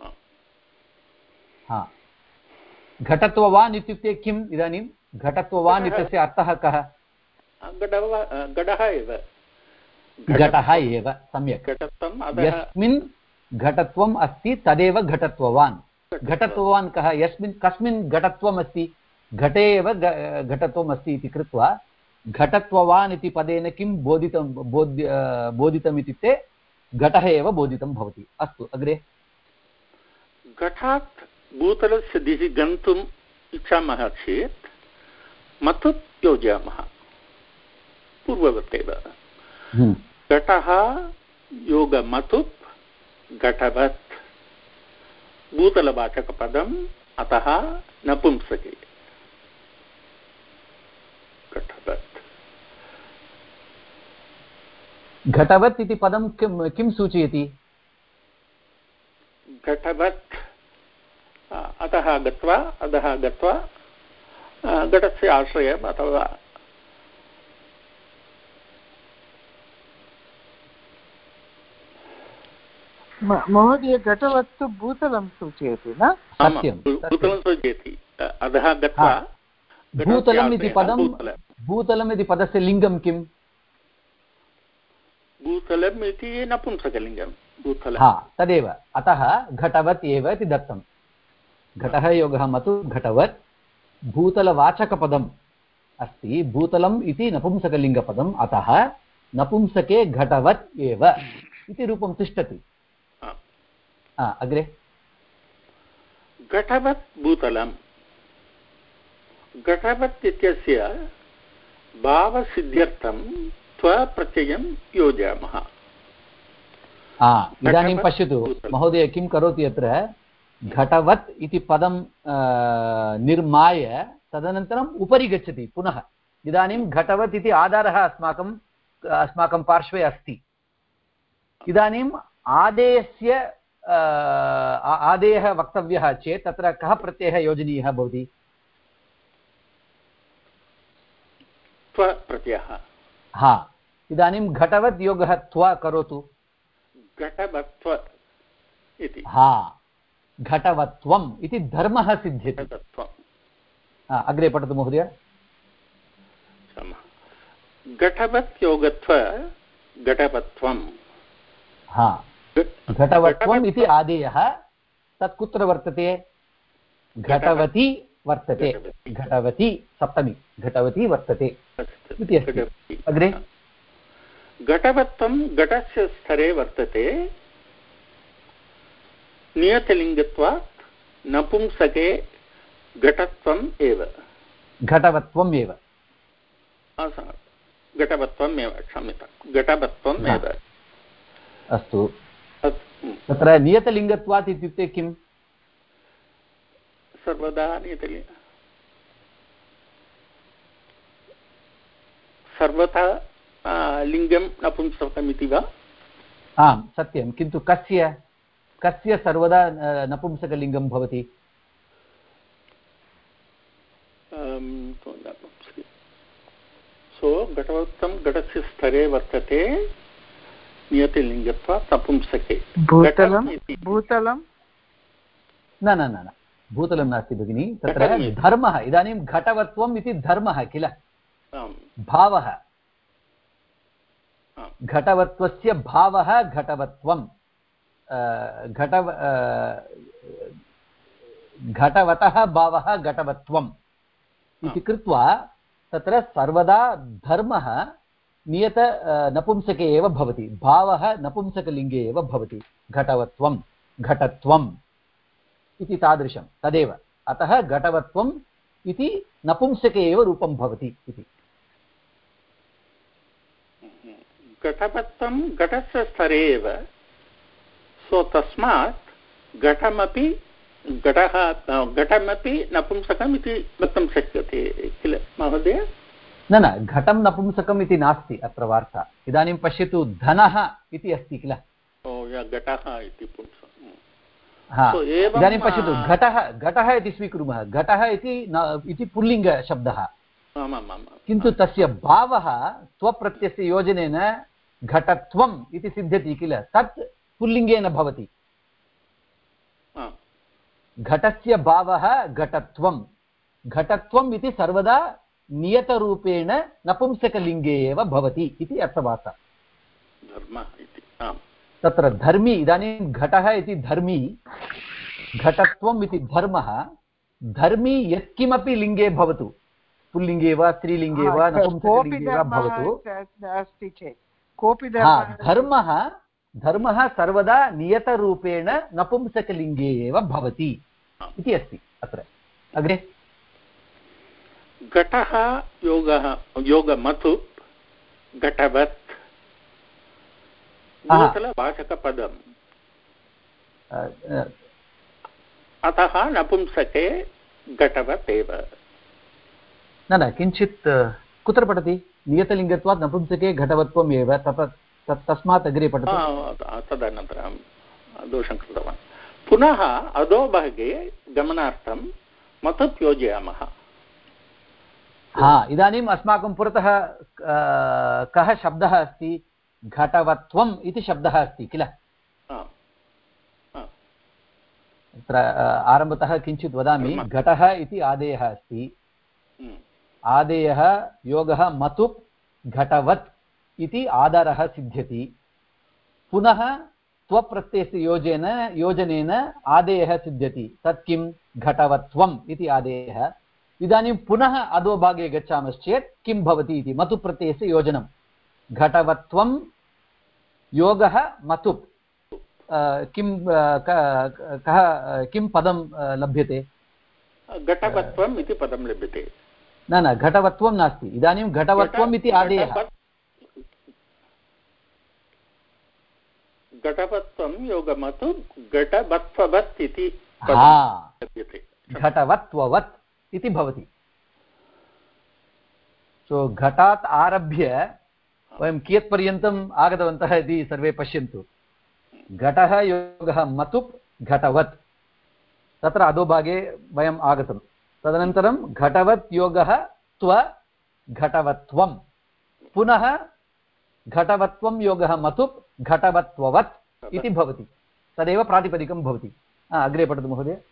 Speaker 7: हा.
Speaker 1: हा घटत्ववान् इत्युक्ते किम् इदानीं? घटत्ववान् इत्यस्य अर्थः कः?
Speaker 7: घटः एव।
Speaker 1: घटः एव सम्यक्। यस्मिन् घटत्वम् अस्ति तदेव घटत्ववान्। घटत्ववान् कः? यस्मिन् कस्मिन् घटत्वम् अस्ति घटे एव घटत्वम् अस्ति इति कृत्वा घटत्ववान् इति पदेन किं बोधितं बोध्य बोधितम् इत्युक्ते घटः एव बोधितं भवति। अस्तु अग्रे।
Speaker 7: घटात् भूतलस्य दिशि गन्तुम् इच्छामः चेत् मतुप् योजयामः। पूर्ववत् एव। घटः योगमतुप् घटवत् भूतलवाचकपदम् अतः नपुंसके घटवत्
Speaker 1: घटवत् इति पदं किं किं सूचयति?
Speaker 7: घटवत् अतः गत्वा अधः गत्वा घटस्य आश्रयम् अथवा
Speaker 3: महोदय घटवत्तु भूतलं सूचयति न।
Speaker 7: भूतलं सूचयति। अधः गत्वा
Speaker 1: भूतलम् इति पदं भूतलम्। इति पदस्य लिङ्गं किम्?
Speaker 7: भूतलम् इति नपुंसकलिङ्गं भूतलं
Speaker 1: हा तदेव। अतः घटवत् एव इति दत्तं घटः योगः मतु घटवत् भूतलवाचकपदम् अस्ति। भूतलम् इति नपुंसकलिङ्गपदम्। अतः नपुंसके घटवत् एव इति रूपं तिष्ठति। अग्रे?
Speaker 7: घटवत् भूतलं घटवत् इत्यस्य भावसिद्ध्यर्थं त्वप्रत्ययं योजयामः।
Speaker 1: इदानीं पश्यतु महोदय किं करोति अत्र? घटवत् इति पदं निर्माय तदनन्तरम् उपरि गच्छति पुनः। इदानीं घटवत् इति आधारः अस्माकं अस्माकं पार्श्वे अस्ति। इदानीम् आदेयस्य आदेयः वक्तव्यः चेत् तत्र कः प्रत्ययः योजनीयः भवति?
Speaker 7: त्वप्रत्ययः।
Speaker 1: हा इदानीं घटवत् योगः त्व करोतु।
Speaker 7: घटवत्व इति।
Speaker 1: हा घटवत्वम् इति धर्मः सिद्ध्यति। अग्रे पठतु महोदय।
Speaker 7: घटवत् योगत्व घटवत्वं
Speaker 1: हा। घटवत्वम् इति आदेयः तत् कुत्र वर्तते? घटवती वर्तते।
Speaker 7: घटवती।
Speaker 1: सप्तमी। घटवती वर्तते। इति अस्ति। अग्रे?
Speaker 7: घटवत्वं घटस्य स्तरे वर्तते। नियतलिङ्गत्वात् नपुंसके घटत्वम् एव।
Speaker 1: घटवत्वम् एव।
Speaker 7: घटवत्वम् एव क्षम्यतां घटवत्वम् एव।
Speaker 1: अस्तु। तत्र नियतलिङ्गत्वात् इत्युक्ते किम्?
Speaker 7: सर्वदा नियतलिङ्ग सर्वथा लिङ्गं नपुंसकमिति वा?
Speaker 1: आम् सत्यं. किन्तु कस्य कस्य सर्वदा नपुंसकलिङ्गं भवति?
Speaker 7: तो। सो घटवत्तं घटस्य स्तरे वर्तते। नियतिलिङ्गत्वात् नपुंसके
Speaker 3: भूतलं?
Speaker 1: न न न न भूतलं नास्ति भगिनि। तत्र धर्मः इदानीं घटवत्वम् इति धर्मः किल? भावः। घटवत्वस्य भावः घटवत्वं घटव घटवतः भावः घटवत्वम्। इति कृत्वा तत्र सर्वदा धर्मः नियत नपुंसके एव भवति। भावः नपुंसकलिङ्गे एव भवति। घटवत्वं, घटत्वम् इति तादृशं, तदेव। अतः घटवत्वम् इति नपुंसके एव रूपं भवति इति।
Speaker 7: घटवत्तं घटस्य स्तरे एव। सो तस्मात् घटमपि घटः, घटमपि नपुंसकम् इति वक्तुं शक्यते किल, महोदय?
Speaker 1: न न घटं नपुंसकम् इति नास्ति अत्र वार्ता। इदानीं पश्यतु धनः इति अस्ति किल?
Speaker 7: ओ या घटः इति पुंस
Speaker 1: हा।
Speaker 7: So, एवं,
Speaker 1: इदानीं पश्यतु घटः घटः इति स्वीकुर्मः। घटः इति पुल्लिङ्गशब्दः। किन्तु तस्य भावः त्वप्रत्ययस्य योजनेन घटत्वम् इति सिद्ध्यति किल? तत् पुल्लिङ्गेन भवति। घटस्य भावः घटत्वं घटत्वम् इति सर्वदा नियतरूपेण नपुंसकलिङ्गे एव भवति इति अर्थवार्ता
Speaker 7: धर्मः इति
Speaker 1: तत्र धर्मी इदानीं घटः इति धर्मी घटत्वम् इति धर्मः धर्मी यत्किमपि लिङ्गे भवतु। पुल्लिङ्गे वा स्त्रीलिङ्गे वा नपुंसकलिङ्गे वा भवतु।
Speaker 3: कोऽपि धर्मः
Speaker 1: धर्मः सर्वदा नियतरूपेण नपुंसकलिङ्गे एव भवति इति अस्ति अत्र। अग्रे?
Speaker 7: घटः योगः योगमतु घटवत्
Speaker 1: अ,
Speaker 7: अतः नपुंसके घटवत् एव।
Speaker 1: न न किञ्चित् कुत्र पठति? नियतलिङ्गत्वात् नपुंसके घटवत्वम् एव तत तस्मात् अग्रे पठतु।
Speaker 7: तदनन्तरं दोषं कृतवान्। पुनः अधोभागे गमनार्थं मतुप् योजयामः
Speaker 1: हा इदानीम् अस्माकं पुरतः कः शब्दः अस्ति घटवत्वम् इति शब्दः अस्ति किल
Speaker 7: आम्। आम्।
Speaker 1: तत्र अ, आरम्भतः किञ्चित् वदामि। घटः इति आदेयः अस्ति
Speaker 7: हम्म।
Speaker 1: आदेयः योगः मतुप् घटवत् इति आधारः सिद्ध्यति पुनः त्वप्रत्ययस्य योजेन योजनेन आदेयः सिद्ध्यति तत् किं घटवत्वम् इति आदेयः इदानीं पुनः अधोभागे गच्छामश्चेत् किं भवति इति मतुप्रत्ययस्य योजनं। घटवत्वं योगः मतुप् किं कः किं पदं लभ्यते?
Speaker 7: घटवत्वम् इति पदं लभ्यते।
Speaker 1: न न घटवत्वं नास्ति। इदानीं घटवत्वम् इति आदेयः
Speaker 7: घटवत्वं योगमतु घटवत्ववत् इति
Speaker 1: घटवत्ववत्। इति भवति। सो घटात् आरभ्य वयं कियत्पर्यन्तम् आगतवन्तः इति सर्वे पश्यन्तु। घटः योगः मतुप् घटवत्। तत्र अधोभागे वयम् आगतं तदनन्तरं घटवत् योगः त्व घटवत्वं पुनः घटवत्वं योगः मतुप् घटवत्ववत् इति भवति। तदेव प्रातिपदिकं भवति। अग्रे पठतु महोदय।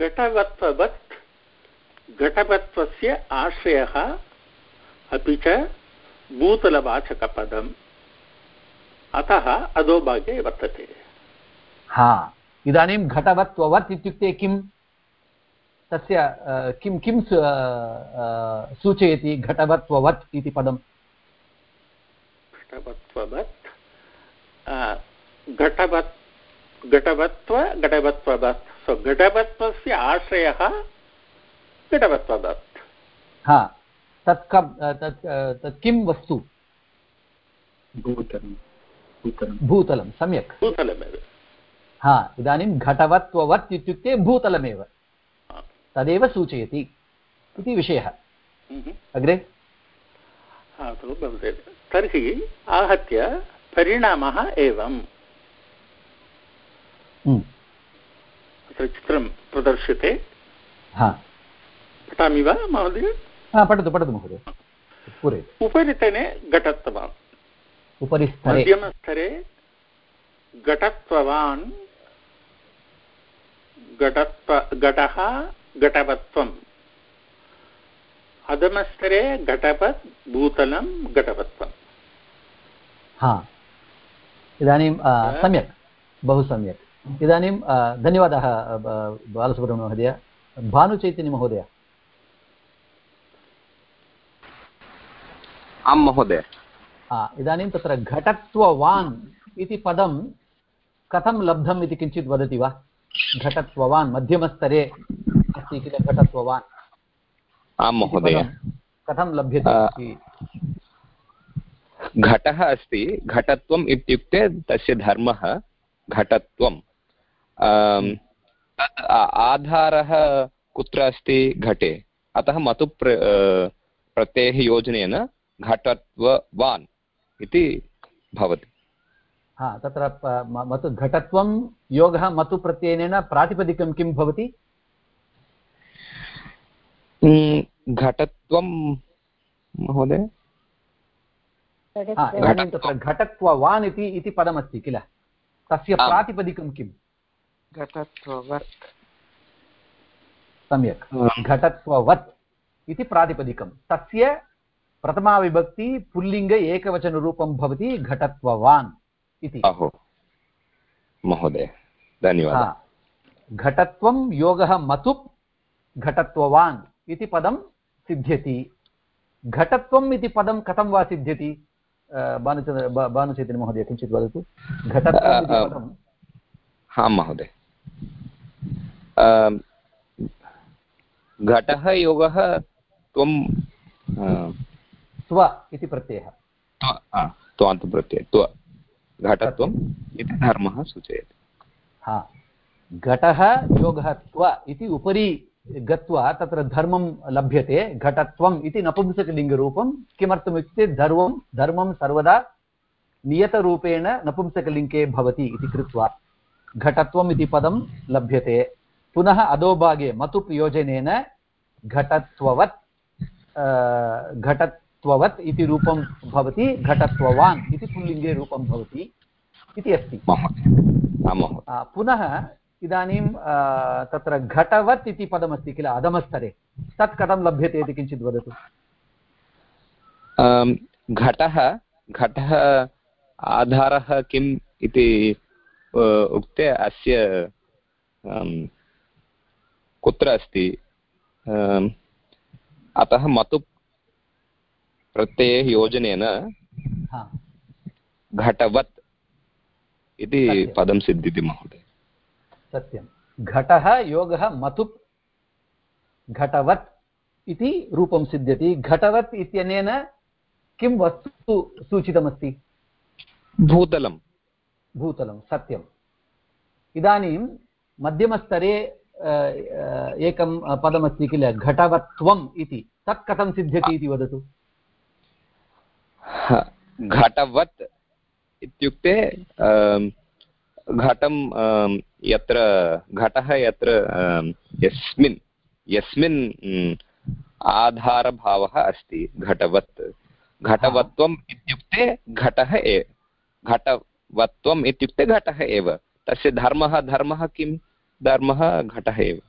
Speaker 7: घटवत्ववत् घटवत्वस्य आश्रयः अपि च भूतलवाचकपदम्। अतः अधोभागे वर्तते।
Speaker 1: हा इदानीं घटवत्ववत् इत्युक्ते किं तस्य किं किं सूचयति घटवत्ववत् इति पदं
Speaker 7: घटवत्ववत् घटवत् घटवत्व घटवत्ववत्। सो घटवत्वस्य आश्रयः
Speaker 1: हा तत् कम् तत् तत् किं वस्तु?
Speaker 2: भूतलं भूतलं।
Speaker 1: भूतलं सम्यक्।
Speaker 7: भूतलमेव।
Speaker 1: हा इदानीं घटवत्ववत् इत्युक्ते भूतलमेव। तदेव सूचयति इति विषयः।
Speaker 7: Mhm.
Speaker 1: अग्रे?
Speaker 7: हा, तु तर्हि आहत्य परिणामः एवम्।
Speaker 1: हम्म,
Speaker 7: अत्र चित्रं प्रदर्श्यते।
Speaker 1: हा।
Speaker 7: पठामि वा महोदय
Speaker 1: हा पठतु पठतु महोदय पूरयतु
Speaker 7: उपरितने घटत्ववान्
Speaker 1: उपरि
Speaker 7: मध्यमस्तरे घटत्ववान् घटत्व घटः घटवत्वम् अधमस्तरे घटवत् भूतलं घटवत्वम्
Speaker 1: हा इदानीं सम्यक् बहु सम्यक् इदानीं धन्यवादः बालसुब्रह्मण्यमहोदय भानुचैतन्यमहोदय
Speaker 8: आं महोदय।
Speaker 1: इदानीं तत्र घटत्ववान् इति पदं कथं लब्धम् इति किञ्चित् वदति वा? घटत्ववान् मध्यमस्तरे अस्ति किल घटत्ववान्?
Speaker 8: आं महोदय।
Speaker 1: कथं लभ्यते
Speaker 8: घटः अस्ति घटत्वम् इत्युक्ते तस्य धर्मः घटत्वम्। तत् आधारः कुत्र अस्ति? घटे। अतः मतु प्र अ, प्रत्ययः योजनेन घटत्ववान् इति भवति।
Speaker 1: हा तत्र मतु घटत्वं योगः मतु प्रत्ययनेन प्रातिपदिकं किं भवति?
Speaker 8: घटत्वं महोदय?
Speaker 1: तत्र घटत्ववान् इति इति पदमस्ति किल? तस्य प्रातिपदिकं किम्
Speaker 3: घटत्ववत्
Speaker 1: सम्यक्। घटत्ववत् इति प्रातिपदिकं। तस्य प्रथमाविभक्ति पुल्लिङ्ग एकवचनरूपं भवति घटत्ववान् इति।
Speaker 8: अहो महोदय धन्यवादः।
Speaker 1: हा. घटत्वं योगः मतुप् घटत्ववान् इति पदं सिद्ध्यति। घटत्वम् इति पदं कथं वा सिद्ध्यति? भानुचन्द्र भानुचैतन्यमहोदय किञ्चित् वदतु। पदं
Speaker 8: आं महोदय। घटः योगः त्वं
Speaker 1: स्व इति प्रत्ययः।
Speaker 8: त्वान्तप्रत्यय त्व घटत्वम् इति धर्मः सूचयति।
Speaker 1: हा। घटः योगः त्व इति उपरि गत्वा तत्र धर्मं लभ्यते। घटत्वम् इति नपुंसकलिङ्गरूपं किमर्थमित्युक्ते धर्मं धर्मं सर्वदा नियतरूपेण नपुंसकलिङ्गे भवति इति कृत्वा घटत्वम् इति पदं लभ्यते। पुनः अधोभागे मतुप् योजनेन घटत्ववत् अ, घटत्ववत् इति रूपं भवति घटत्ववान् इति पुल्लिङ्गे रूपं भवति इति अस्ति। पुनः इदानीं तत्र घटवत् इति पदमस्ति किल अधमस्तरे। तत् कथं लभ्यते इति किञ्चित् वदतु।
Speaker 8: घटः घटः आधारः किम् इति उक्ते अस्य कुत्र अस्ति? अतः मतु प्रत्यये योजनेन
Speaker 1: हा.
Speaker 8: घटवत् इति। पदं सिद्ध्यति महोदय.
Speaker 1: सत्यं घटः योगः मतुप् घटवत् इति रूपं सिद्ध्यति. घटवत् इत्यनेन किं वस्तु सूचितमस्ति?
Speaker 8: भूतलं
Speaker 1: भूतलं सत्यम्. इदानीं मध्यमस्तरे एकं पदमस्ति किल? घटवत्वम् इति. तत् कथं सिद्ध्यति इति वदतु?
Speaker 8: घटवत् इत्युक्ते घटं यत्र, घटः यत्र यस्मिन् यस्मिन् आधारभावः अस्ति, घटवत्। घटवत्वम् इत्युक्ते घटः ए, घटवत्वम् इत्युक्ते घटः एव। तस्य धर्मः धर्मः किं? धर्मः घटः एव।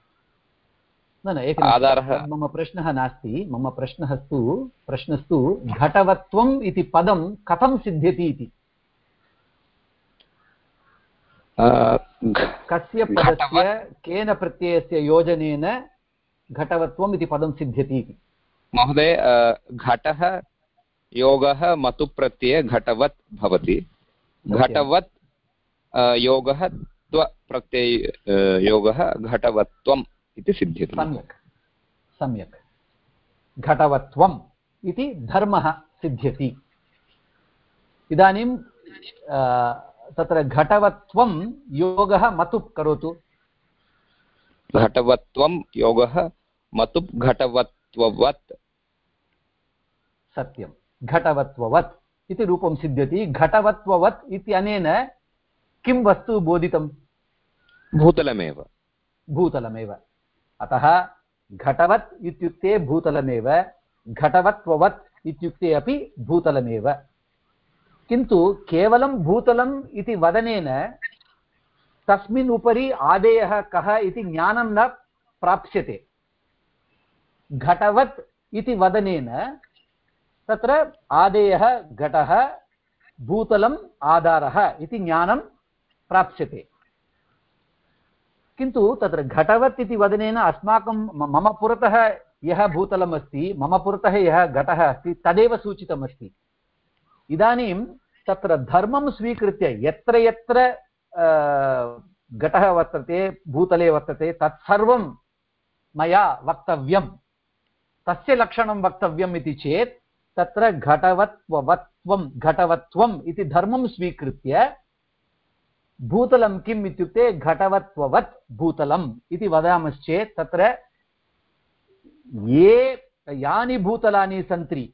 Speaker 1: न न एक
Speaker 8: आधारः-
Speaker 1: मम प्रश्नः नास्ति मम प्रश्नः तु प्रश्नस्तु घटवत्वम् इति पदं कथं सिद्ध्यति इति? कस्य पदस्य केन प्रत्ययस्य योजनेन घटवत्वम् इति पदं सिद्ध्यति इति?
Speaker 8: महोदय घटः योगः मतुप्रत्यये घटवत् भवति। घटवत् योगः त्वप्रत्यय योगः घटवत्वम् इति सिद्ध्यति।
Speaker 1: सम्यक्। सम्यक्। घटवत्वम् इति धर्मः सिद्ध्यति। इदानीं तत्र घटवत्वं योगः मतुप् करोतु।
Speaker 8: घटवत्वं योगः मतुप् घटवत्ववत्।
Speaker 1: सत्यं घटवत्ववत् इति रूपं सिद्ध्यति। घटवत्ववत् इत्यनेन किं वस्तु बोधितं?
Speaker 8: भूतलमेव।
Speaker 1: भूतलमेव। अतः घटवत् इत्युक्ते भूतलमेव घटवत्ववत् इत्युक्ते अपि भूतलमेव। किन्तु केवलं भूतलम् इति वदनेन तस्मिन् उपरि आदेयः कः इति ज्ञानं न प्राप्स्यते। घटवत् इति वदनेन तत्र आदेयः, घटः, भूतलम् आधारः इति ज्ञानं प्राप्स्यते। किन्तु तत्र घटवत् इति वदनेन अस्माकं मम पुरतः यः भूतलम् अस्ति मम पुरतः यः घटः अस्ति, तदेव सूचितमस्ति। इदानीं तत्र धर्मं स्वीकृत्य यत्र यत्र घटः वर्तते, भूतले वर्तते, तत्सर्वं मया वक्तव्यं। तस्य लक्षणं वक्तव्यम् इति चेत् तत्र घटवत्ववत्वं घटवत्वम् इति धर्मं स्वीकृत्य भूतलं किम् इत्युक्ते घटवत्ववत् भूतलम् इति वदामश्चेत् तत्र ये यानि भूतलानि सन्ति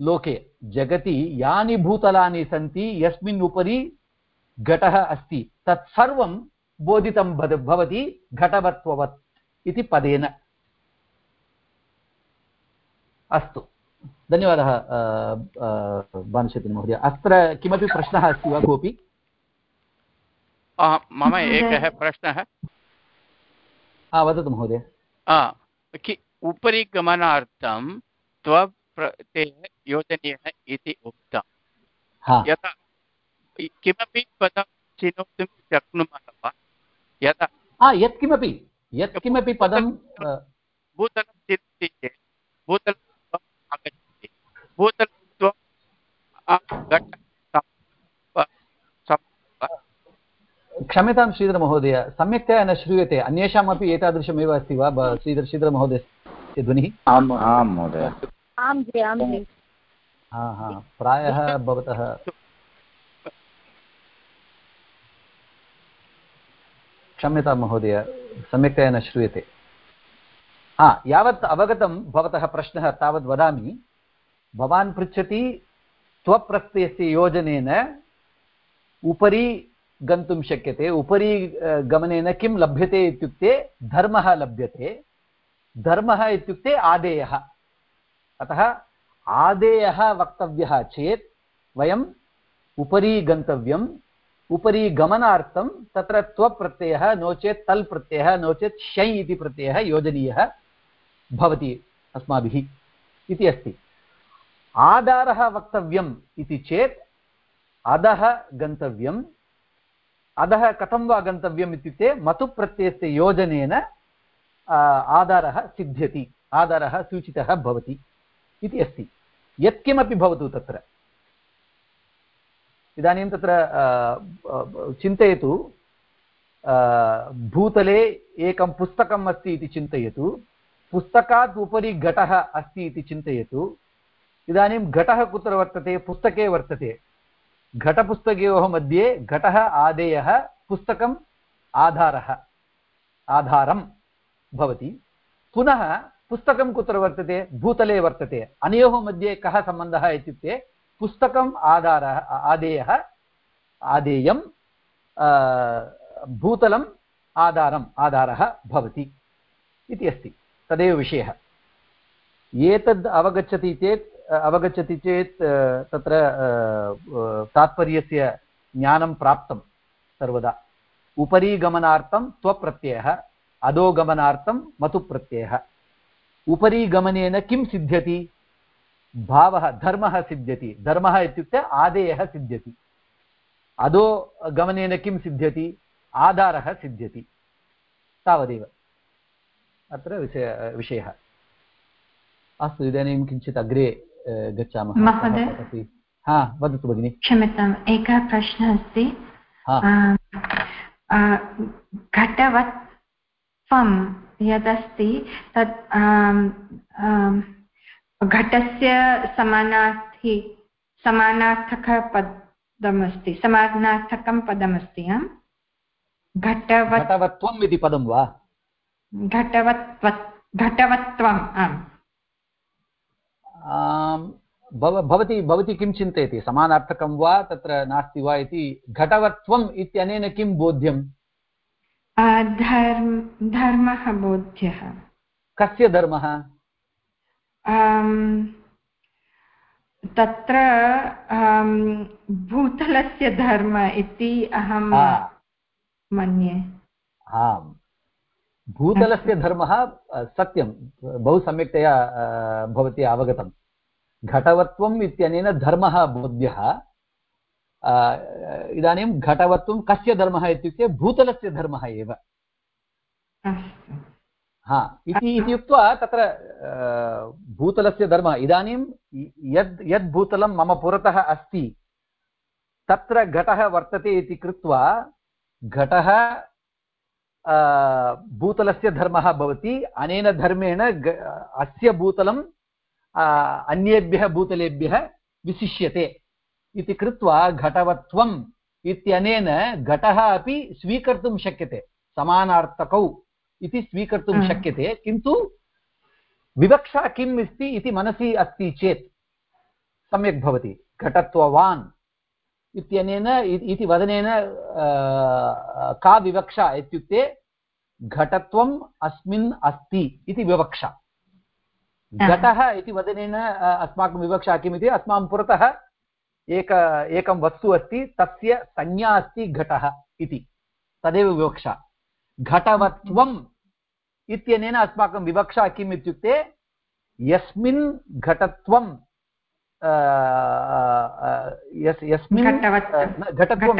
Speaker 1: लोके, जगति यानि भूतलानि सन्ति यस्मिन् उपरि घटः अस्ति, तत्सर्वं बोधितं भवति घटवत्ववत् इति पदेन। अस्तु। धन्यवादः भानुशतिमहोदय अत्र किमपि प्रश्नः अस्ति वा कोऽपि
Speaker 6: मम एकः प्रश्नः।
Speaker 1: हा वदतु महोदय।
Speaker 6: उपरि गमनार्थं त्वप्रत्ययः योजनीयः इति उक्तं। यथा किमपि पदं चिनोतुं शक्नुमः वा? यथा।
Speaker 1: यत्किमपि यत्किमपि पदं
Speaker 6: भूतलं चिनोति चेत् भूतलत्वम् आगच्छति। भूतलत्वं आ, घट सम- सम-
Speaker 1: क्षम्यतां श्रीधरमहोदय सम्यक्तया न श्रूयते अन्येषामपि एतादृशमेव अस्ति वा? श्रीधर श्रीधरमहोदयस्य ध्वनिः।
Speaker 2: आम् आं महोदय।
Speaker 9: आं जि आं जि।
Speaker 1: हा हा प्रायः भवतः। क्षम्यतां महोदय सम्यक्तया न श्रूयते। हा यावत् अवगतं भवतः प्रश्नः तावद् वदामि। भवान् पृच्छति त्वप्रत्ययस्य योजनेन उपरि गन्तुं शक्यते। उपरि गमनेन किं लभ्यते इत्युक्ते धर्मः लभ्यते। धर्मः इत्युक्ते आदेयः। अतः आदेयः वक्तव्यः चेत् वयम् उपरि गन्तव्यम्, उपरि गमनार्थं तत्र त्वप्रत्ययः, नो चेत् तल् प्रत्ययः, नो चेत् शै इति प्रत्ययः योजनीयः भवति अस्माभिः इति अस्ति। आधारः वक्तव्यम् इति चेत् अधः गन्तव्यम् अधः कथं वा गन्तव्यम् इत्युक्ते मतुप्रत्ययस्य योजनेन आधारः सिद्ध्यति, आधारः सूचितः भवति इति अस्ति। यत्किमपि भवतु तत्र। इदानीं तत्र चिन्तयतु भूतले एकं पुस्तकम् अस्ति इति चिन्तयतु पुस्तकात् उपरि घटः अस्ति इति चिन्तयतु, इदानीं घटः कुत्र वर्तते, पुस्तके वर्तते। घटपुस्तकयोः मध्ये घटः आदेयः पुस्तकम् आधारः, आधारं भवति। पुनः पुस्तकं कुत्र वर्तते? भूतले वर्तते। अनयोः मध्ये कः सम्बन्धः इत्युक्ते पुस्तकम् आधारः, आदेयः, आदेयं भूतलम् आधारम्, आधारः भवति इति अस्ति। तदेव विषयः। एतद् अवगच्छति चेत् अवगच्छति चेत् तत्र तात्पर्यस्य ज्ञानं प्राप्तं सर्वदा। उपरि गमनार्थं त्वप्रत्ययः अधोगमनार्थं मतुप्रत्ययः। उपरि गमनेन किं सिद्ध्यति? भावः, धर्मः सिद्ध्यति। धर्मः इत्युक्ते आदेयः सिद्ध्यति। अधो गमनेन किं सिद्ध्यति? आधारः सिद्ध्यति। तावदेव। अत्र विषय विषयः। अस्तु, इदानीं किञ्चित् अग्रे गच्छामः
Speaker 5: महोदय?
Speaker 1: हा वदतु भगिनि।
Speaker 5: क्षम्यताम् एकः प्रश्नः अस्ति। घटवत् त्वं यदस्ति तत् घटस्य समानार्थी समानार्थकपदमस्ति समानार्थकं पदमस्ति घटवत्
Speaker 1: घटवत्वम् इति पदं वा?
Speaker 5: घटवत्वत् घटवत्वम् आम्।
Speaker 1: भवती भवती किं चिन्तयति? समानार्थकं वा तत्र नास्ति वा इति घटवत्वम् इत्यनेन किं बोध्यम्?
Speaker 5: धर्मः बोध्यः।
Speaker 1: कस्य धर्मः?
Speaker 5: तत्र भूतलस्य धर्म इति अहं मन्ये।
Speaker 1: आम्। भूतलस्य धर्मः सत्यं बहु सम्यक्तया भवती अवगतं। घटवत्वम् इत्यनेन धर्मः बोध्यः। इदानीं घटवत्वं कस्य धर्मः इत्युक्ते भूतलस्य धर्मः एव। हा इति इति उक्त्वा तत्र भूतलस्य धर्मः इदानीं यद् यद् भूतलं मम पुरतः अस्ति तत्र घटः वर्तते इति कृत्वा घटः भूतलस्य धर्मः भवति अनेन धर्मेण अस्य भूतलं अन्येभ्यः भूतलेभ्यः विशिष्यते। इति कृत्वा घटवत्वम् इत्यनेन घटः अपि स्वीकर्तुं शक्यते समानार्थकौ इति स्वीकर्तुं शक्यते किन्तु विवक्षा किम् अस्ति इति मनसि अस्ति चेत् सम्यक् भवति। घटत्ववान् इत्यनेन इति वदनेन का विवक्षा इत्युक्ते घटत्वम् अस्मिन् अस्ति इति विवक्षा। घटः इति वदनेन अस्माकं विवक्षा किमिति अस्माकं पुरतः एक एकं वस्तु अस्ति तस्य संज्ञा अस्ति घटः इति। तदेव विवक्षा। घटवत्वम् इत्यनेन अस्माकं विवक्षा किम् इत्युक्ते यस्मिन् घटत्वं यस्मिन् घटत्वं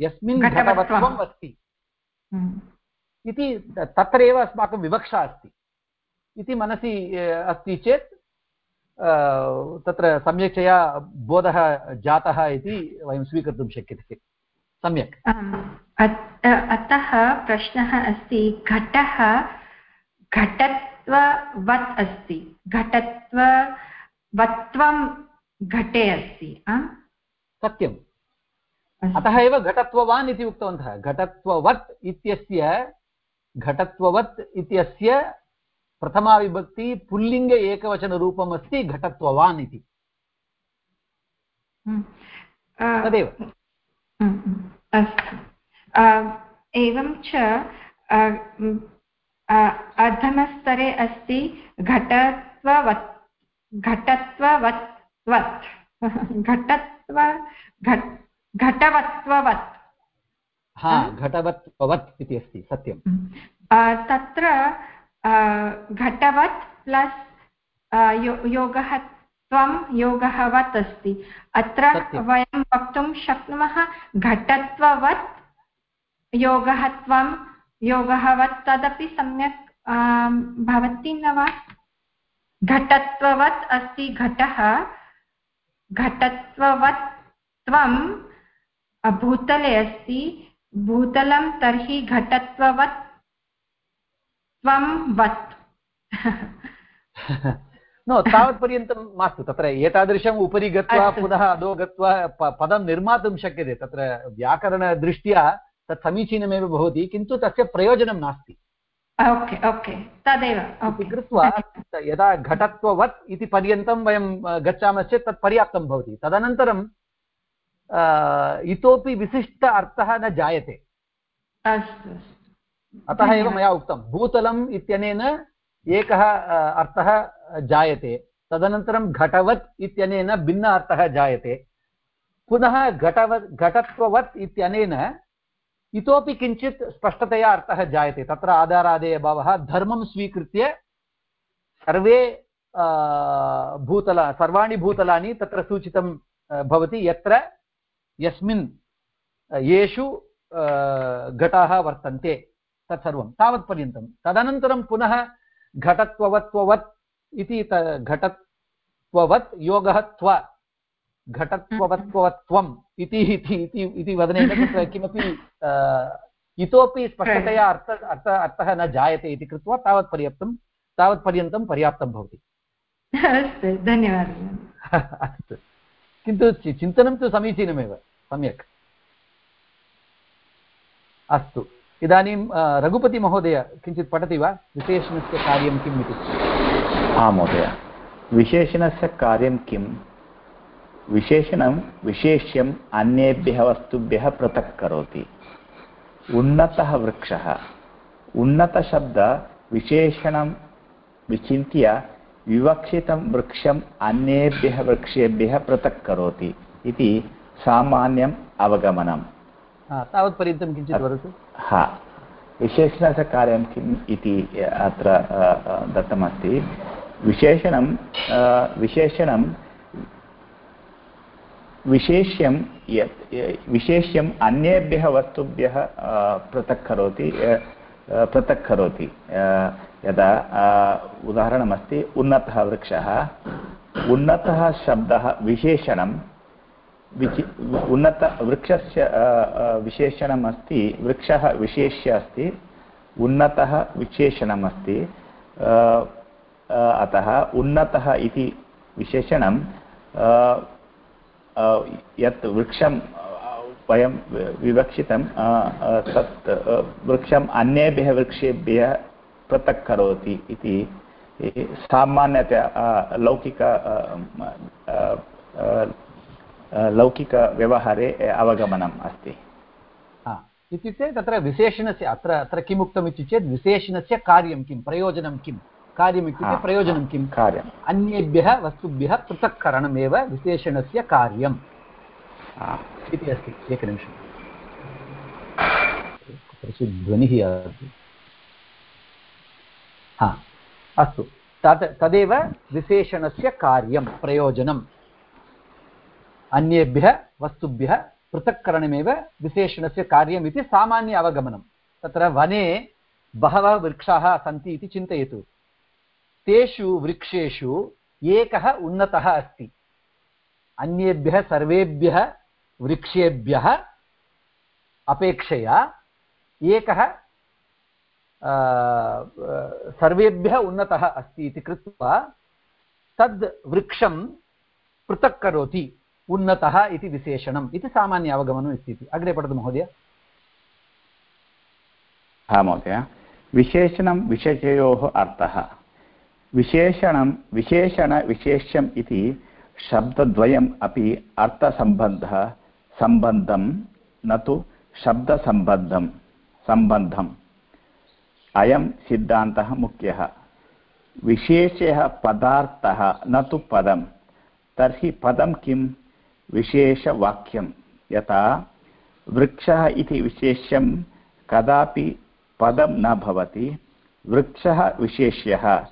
Speaker 1: यस्मिन् घटवत्वम्. अस्ति। इति तत्रैव अस्माकं विवक्षा अस्ति। इति मनसि अस्ति चेत् तत्र सम्यक्तया बोधः जातः इति वयं स्वीकर्तुं शक्यते। सम्यक्।
Speaker 5: अतः प्रश्नः अस्ति घटः घटत्ववत् अस्ति। घटत्ववत्वं घटे अस्ति
Speaker 1: सत्यम्। अतः एव घटत्ववान् इति उक्तवन्तः। घटत्ववत् इत्यस्य घटत्ववत् इत्यस्य प्रथमाविभक्ति पुल्लिङ्ग एकवचनरूपम् अस्ति घटत्ववान् इति। तदेव।
Speaker 5: अस्तु। एवं च अधमस्तरे अस्ति घटत्ववत् घटत्ववत् <laughs> घटत्व घटवत्ववत्।
Speaker 1: हा घटवत्ववत् इति अस्ति सत्यं
Speaker 5: तत्र घटवत् प्लस् योगः त्वं योगः वत् अस्ति। अत्र वयं वक्तुं शक्नुमः घटत्ववत् योगः त्वं योगः वत् तदपि सम्यक् भवति न वा? घटत्ववत् अस्ति घटः। घटत्ववत् त्वं भूतले अस्ति। भूतलं तर्हि घटत्ववत् त्वं वत्। <laughs>
Speaker 1: नो तावत्पर्यन्तं मास्तु तत्र एतादृशम् उपरि गत्वा पुनः अधो गत्वा पदं निर्मातुं शक्यते। तत्र व्याकरणदृष्ट्या तत् समीचीनमेव भवति किन्तु तस्य प्रयोजनं नास्ति।
Speaker 5: ओके ओके तदेव
Speaker 1: कृत्वा यदा घटत्ववत् इति पर्यन्तं वयं गच्छामश्चेत् तत् पर्याप्तं भवति। तदनन्तरं इतोपि विशिष्ट अर्थः न जायते।
Speaker 5: अस्तु
Speaker 1: अतः एव मया उक्तं भूतलम् इत्यनेन एकः अर्थः जायते। तदनन्तरं घटवत् इत्यनेन भिन्न अर्थः जायते। पुनः घटवत् घटत्ववत् इत्यनेन इतोपि किञ्चित् स्पष्टतया अर्थः जायते। तत्र आधारादेयभावः धर्मं स्वीकृत्य सर्वे भूतल, सर्वाणि भूतलानि तत्र सूचितं भवति यत्र यस्मिन् येषु घटाः वर्तन्ते तत्सर्वं, तावत्पर्यन्तं। तदनन्तरं पुनः घटत्ववत्ववत् इति घटत्ववत् योगः त्व। घटत्ववत्वत्वम् इति इति इति इति वदनेन तत्र किमपि इतोपि स्पष्टतया अर्थ अर्थ अर्थः न जायते इति कृत्वा तावत् पर्याप्तं तावत्पर्यन्तं पर्याप्तं भवति।
Speaker 5: अस्तु धन्यवादः। <laughs>
Speaker 1: अस्तु। किन्तु चि- चिन्तनं तु समीचीनमेव सम्यक्। अस्तु। इदानीं रघुपतिमहोदय किञ्चित् पठति वा? विशेषणस्य कार्यं किम् इति?
Speaker 10: आं महोदय। विशेषणस्य कार्यं किं विशेषणं विशेष्यम् अन्येभ्यः वस्तुभ्यः पृथक् करोति। उन्नतः वृक्षः उन्नतशब्द विशेषणं विचिन्त्य विवक्षितं वृक्षम् अन्येभ्यः वृक्षेभ्यः पृथक् करोति इति सामान्यम् अवगमनम्।
Speaker 1: हा, तावत्पर्यन्तं किञ्चित् वदतु।
Speaker 10: हा विशेषणस्य कार्यं किम् इति अत्र दत्तमस्ति। विशेषणं विशेषणं विशेष्यं यत् विशेष्यम् अन्येभ्यः वस्तुभ्यः पृथक् करोति पृथक् करोति। यदा उदाहरणमस्ति, उन्नतः वृक्षः, उन्नतः शब्दः विशेषणं विचि उन्नतवृक्षस्य विशेषणम् अस्ति वृक्षः विशेष्य अस्ति, उन्नतः विशेषणम् अस्ति अतः उन्नतः इति विशेषणं यत् वृक्षं वयं विवक्षितं तत् वृक्षम् अन्येभ्यः वृक्षेभ्यः पृथक् करोति इति सामान्यतया लौकिक लौकिकव्यवहारे अवगमनम् अस्ति।
Speaker 1: इत्युक्ते तत्र विशेषणस्य, अत्र अत्र किम् उक्तम् इति चेत् विशेषणस्य कार्यं किं, प्रयोजनं किं कार्यम् इत्युक्ते प्रयोजनं किं
Speaker 10: कार्यम्।
Speaker 1: अन्येभ्यः वस्तुभ्यः पृथक्करणमेव विशेषणस्य कार्यम्। इति अस्ति एकनिमिषम्। कुत्रचित् ध्वनिः हा अस्तु। तत् तदेव विशेषणस्य कार्यं प्रयोजनम्। अन्येभ्यः वस्तुभ्यः पृथक्करणमेव विशेषणस्य कार्यमिति सामान्य अवगमनं तत्र वने बहवः वृक्षाः सन्ति इति चिन्तयतु। तेषु वृक्षेषु एकः उन्नतः अस्ति। अन्येभ्यः सर्वेभ्यः वृक्षेभ्यः अपेक्षया एकः सर्वेभ्यः उन्नतः अस्ति इति कृत्वा तद् वृक्षं पृथक् करोति, उन्नतः इति विशेषणम् इति सामान्य अवगमनम् अस्ति अग्रे पठतु महोदय।
Speaker 10: हा, महोदय। विशेषणं विशेषयोः अर्थः। विशेषणं विशेषणविशेष्यम् इति शब्दद्वयम् अपि अर्थसम्बन्धः, सम्बन्धं, न तु शब्दसम्बन्धं, सम्बन्धम्। अयं सिद्धान्तः मुख्यः। विशेषः पदार्थः, न तु पदं तर्हि पदं किं विशेषवाक्यं। यथा, वृक्षः इति विशेष्यं कदापि पदं न भवति। वृक्षः विशेष्यः।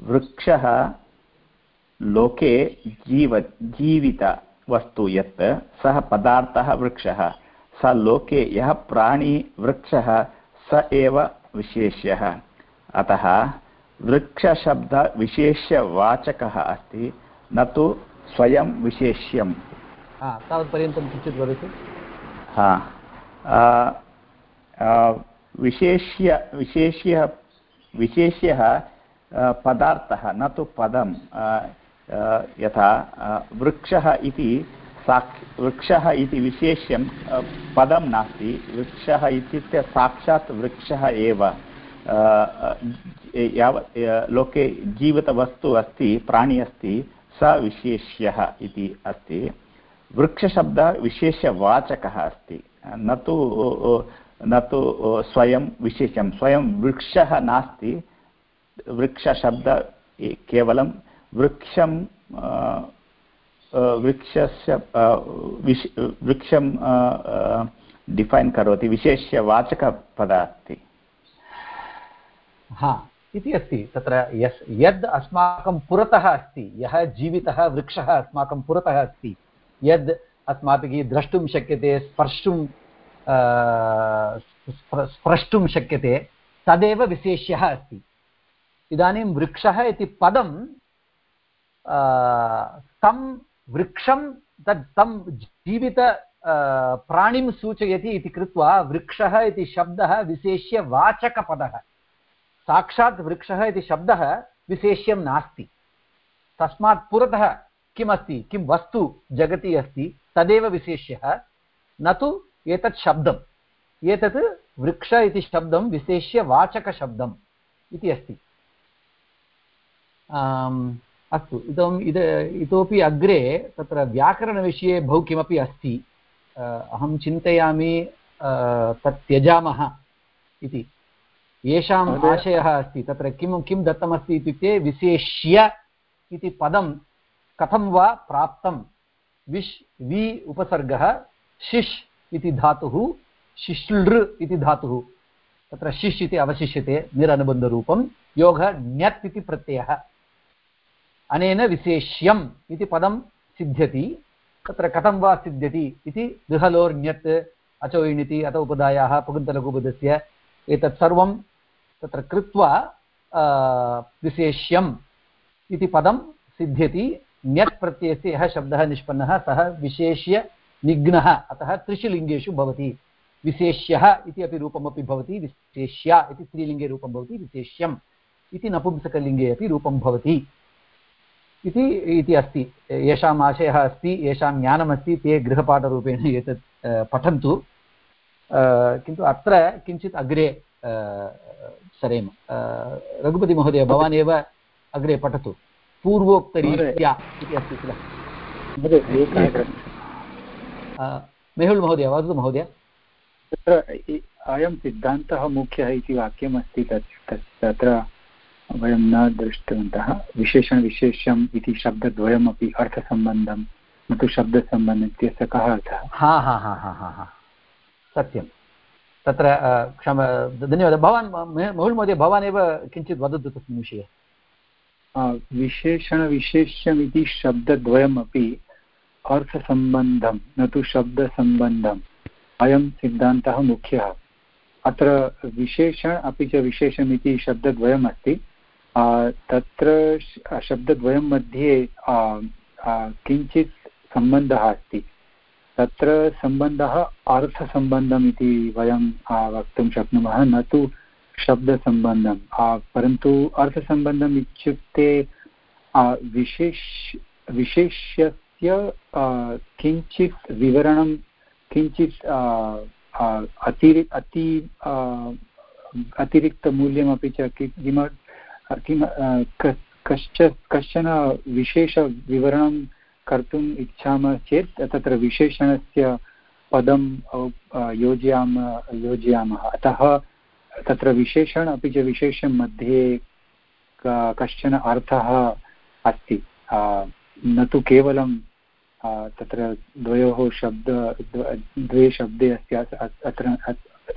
Speaker 10: वृक्षः लोके जीव जीवितवस्तु यत् सः पदार्थः वृक्षः। स लोके यः प्राणी वृक्षः स एव विशेष्यः। अतः वृक्षशब्दविशेष्यवाचकः अस्ति न तु स्वयं विशेष्यम्।
Speaker 1: हा तावत्पर्यन्तं किञ्चित् वदतु।
Speaker 10: हा विशेष्य विशेष्य विशेष्यः पदार्थः, न तु पदं यथा वृक्षः इति साक्, वृक्षः इति विशेष्यं पदं नास्ति, वृक्षः इत्युक्ते साक्षात् वृक्षः एव यावत् लोके जीवितवस्तु अस्ति, प्राणी अस्ति, स विशेष्यः इति अस्ति। वृक्षशब्दः विशेषवाचकः अस्ति, न तु न तु, स्वयं विशेषं स्वयं वृक्षः नास्ति वृक्षशब्द केवलं वृक्षं वृक्षस्य विश वृक्षं डिफैन् करोति विशेष्यवाचकपद अस्ति
Speaker 1: हा, इति अस्ति, तत्र यस्, यद् अस्माकं पुरतः अस्ति, यः जीवितः वृक्षः अस्माकं पुरतः अस्ति, यद् अस्माभिः द्रष्टुं शक्यते, स्पर्शुं स्प्रष्टुं शक्यते, तदेव विशेष्यः अस्ति। इदानीं वृक्षः इति पदं तं वृक्षं तत् तं जीवित प्राणिं सूचयति इति कृत्वा वृक्षः इति शब्दः विशेष्यवाचकपदः साक्षात् वृक्षः इति शब्दः विशेष्यं नास्ति। तस्मात् पुरतः किमस्ति, किं वस्तु जगति अस्ति, तदेव विशेष्यः। न तु एतत् शब्दम्। एतत् वृक्ष इति शब्दं विशेष्यवाचकशब्दम् इति अस्ति। अस्तु इदम् इद इतोपि अग्रे तत्र व्याकरणविषये बहु किमपि अस्ति। अहं चिन्तयामि तत् त्यजामः इति। येषाम् आशयः अस्ति तत्र किं किं दत्तमस्ति इत्युक्ते विशेष्य इति पदं कथं वा प्राप्तं। विश् वि उपसर्गः शिश् इति धातुः शिश्लृ इति धातुः। तत्र शिश् इति अवशिष्यते निरनुबन्धरूपं। योगः ण्यत् इति प्रत्ययः। अनेन विशेष्यम् इति पदं सिद्ध्यति। तत्र कथं वा सिद्ध्यति इति गृहलोर्ण्यत् अचोयिणिति अथ उपदायाः पुगन्तलघुपदस्य एतत् सर्वं तत्र कृत्वा विशेष्यम् इति पदं सिद्ध्यति। ण्यत् प्रत्ययस्य यः शब्दः निष्पन्नः, सः विशेष्य निघ्नः अतः त्रिषु लिङ्गेषु भवति। विशेष्यः इति अपि रूपमपि भवति, विशेष्या इति स्त्रीलिङ्गे रूपं भवति, विशेष्यम् इति नपुंसकलिङ्गे अपि रूपं भवति। इति इति अस्ति। येषाम् आशयः अस्ति येषां ज्ञानमस्ति ते गृहपाठरूपेण एतत् पठन्तु। किन्तु अत्र किञ्चित् अग्रे सरेम। रघुपतिमहोदय भवान् एव अग्रे पठतु। पूर्वोक्तरीत्या इति अस्ति किल? मेहुल् महोदय वदतु महोदय।
Speaker 2: तत्र अयं सिद्धान्तः मुख्यः इति वाक्यमस्ति तत् तत्र वयं न दृष्टवन्तः। विशेषणविशेष्यम् इति शब्दद्वयमपि अर्थसम्बन्धं न तु शब्दसम्बन्धम् इत्यस्य कः अर्थः?
Speaker 1: हा हा हा हा हा हा। सत्यं तत्र क्षम धन्यवादः। भवान् महुल् महोदय भवान् एव किञ्चित् वदतु तस्मिन् विषये।
Speaker 2: विशेषणविशेष्यम् इति शब्दद्वयमपि अर्थसम्बन्धं न तु शब्दसम्बन्धम्। अयं सिद्धान्तः मुख्यः। अत्र विशेषण अपि च विशेषमिति शब्दद्वयमस्ति। तत्र शब्दद्वयं मध्ये किञ्चित् सम्बन्धः अस्ति। तत्र सम्बन्धः अर्थसम्बन्धम् इति वयं वक्तुं शक्नुमः, न तु शब्दसम्बन्धं परन्तु अर्थसम्बन्धम् इत्युक्ते विशेष, विशेष्यस्य किञ्चित् विवरणं, किञ्चित् अतिरि, अति अतिरिक्तमूल्यमपि च किम किं कश्च, कश्चन विशेषविवरणं कर्तुम् इच्छामः चेत् तत्र विशेषणस्य पदं योजयाम, योजयामः। अतः तत्र विशेषण अपि च विशेषं मध्ये कश्चन अर्थः अस्ति। न तु केवलं तत्र द्वयोः शब्द, द्वे शब्दे अस्ति अत्र,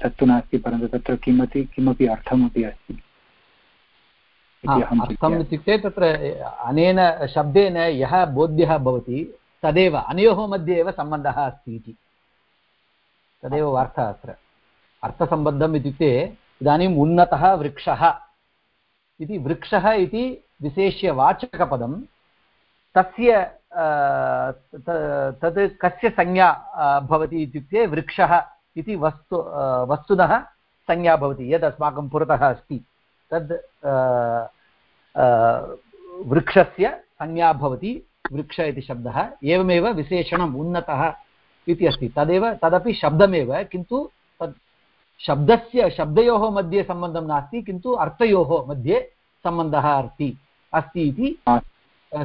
Speaker 2: तत्तु नास्ति, परन्तु तत्र किमपि किमपि अर्थमपि अस्ति।
Speaker 1: अर्थम् इत्युक्ते तत्र अनेन शब्देन यः बोध्यः भवति तदेव अनयोः मध्ये एव सम्बन्धः अस्ति इति। तदेव वार्ता अत्र। अर्थसम्बन्धम् इत्युक्ते इदानीम् उन्नतः वृक्षः इति वृक्षः इति विशेष्यवाचकपदं तस्य तद् कस्य संज्ञा भवति इत्युक्ते वृक्षः इति वस्तु वस्तुनः संज्ञा भवति यद् अस्माकं पुरतः अस्ति। तद् वृक्षस्य संज्ञा भवति वृक्ष इति शब्दः एवमेव विशेषणम् उन्नतः इति अस्ति। तदेव तदपि शब्दमेव किन्तु तद् शब्दस्य शब्दयोः मध्ये सम्बन्धं नास्ति किन्तु अर्थयोः मध्ये सम्बन्धः अस्ति अस्ति इति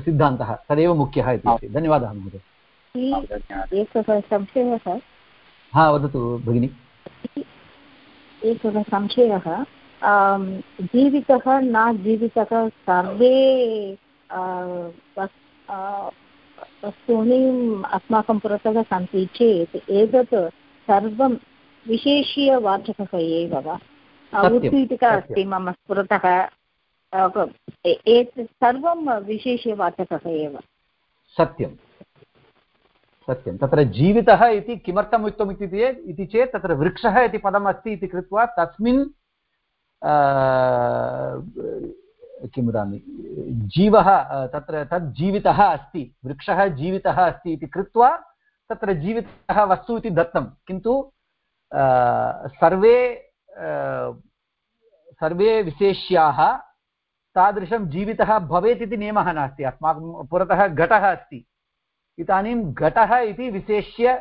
Speaker 1: सिद्धान्तः। तदेव मुख्यः इति अस्ति। धन्यवादः महोदय।
Speaker 9: एकः संशयः।
Speaker 1: हा वदतु भगिनि।
Speaker 9: एकः संशयः। जीवितः न जीवितः सर्वे वस्तूनि अस्माकं पुरतः सन्ति चेत् एतत् सर्वं विशेष्यवाचकः एव वा? उत्पीठिका अस्ति मम पुरतः। एतत् सर्वं विशेष्यवाचकः एव।
Speaker 1: सत्यं। सत्यं। तत्र जीवितः इति किमर्थम् उक्तम् इति चेत् तत्र वृक्षः इति पदम् अस्ति इति कृत्वा तस्मिन् किं वदामि? जीवः तत्र तद् जीवितः अस्ति, वृक्षः जीवितः अस्ति इति कृत्वा तत्र जीवितः वस्तु इति दत्तं। किन्तु सर्वे सर्वे विशेष्याः तादृशं जीवितः भवेत् इति नियमः नास्ति। अस्माकं पुरतः घटः अस्ति। इदानीं घटः इति विशेष्य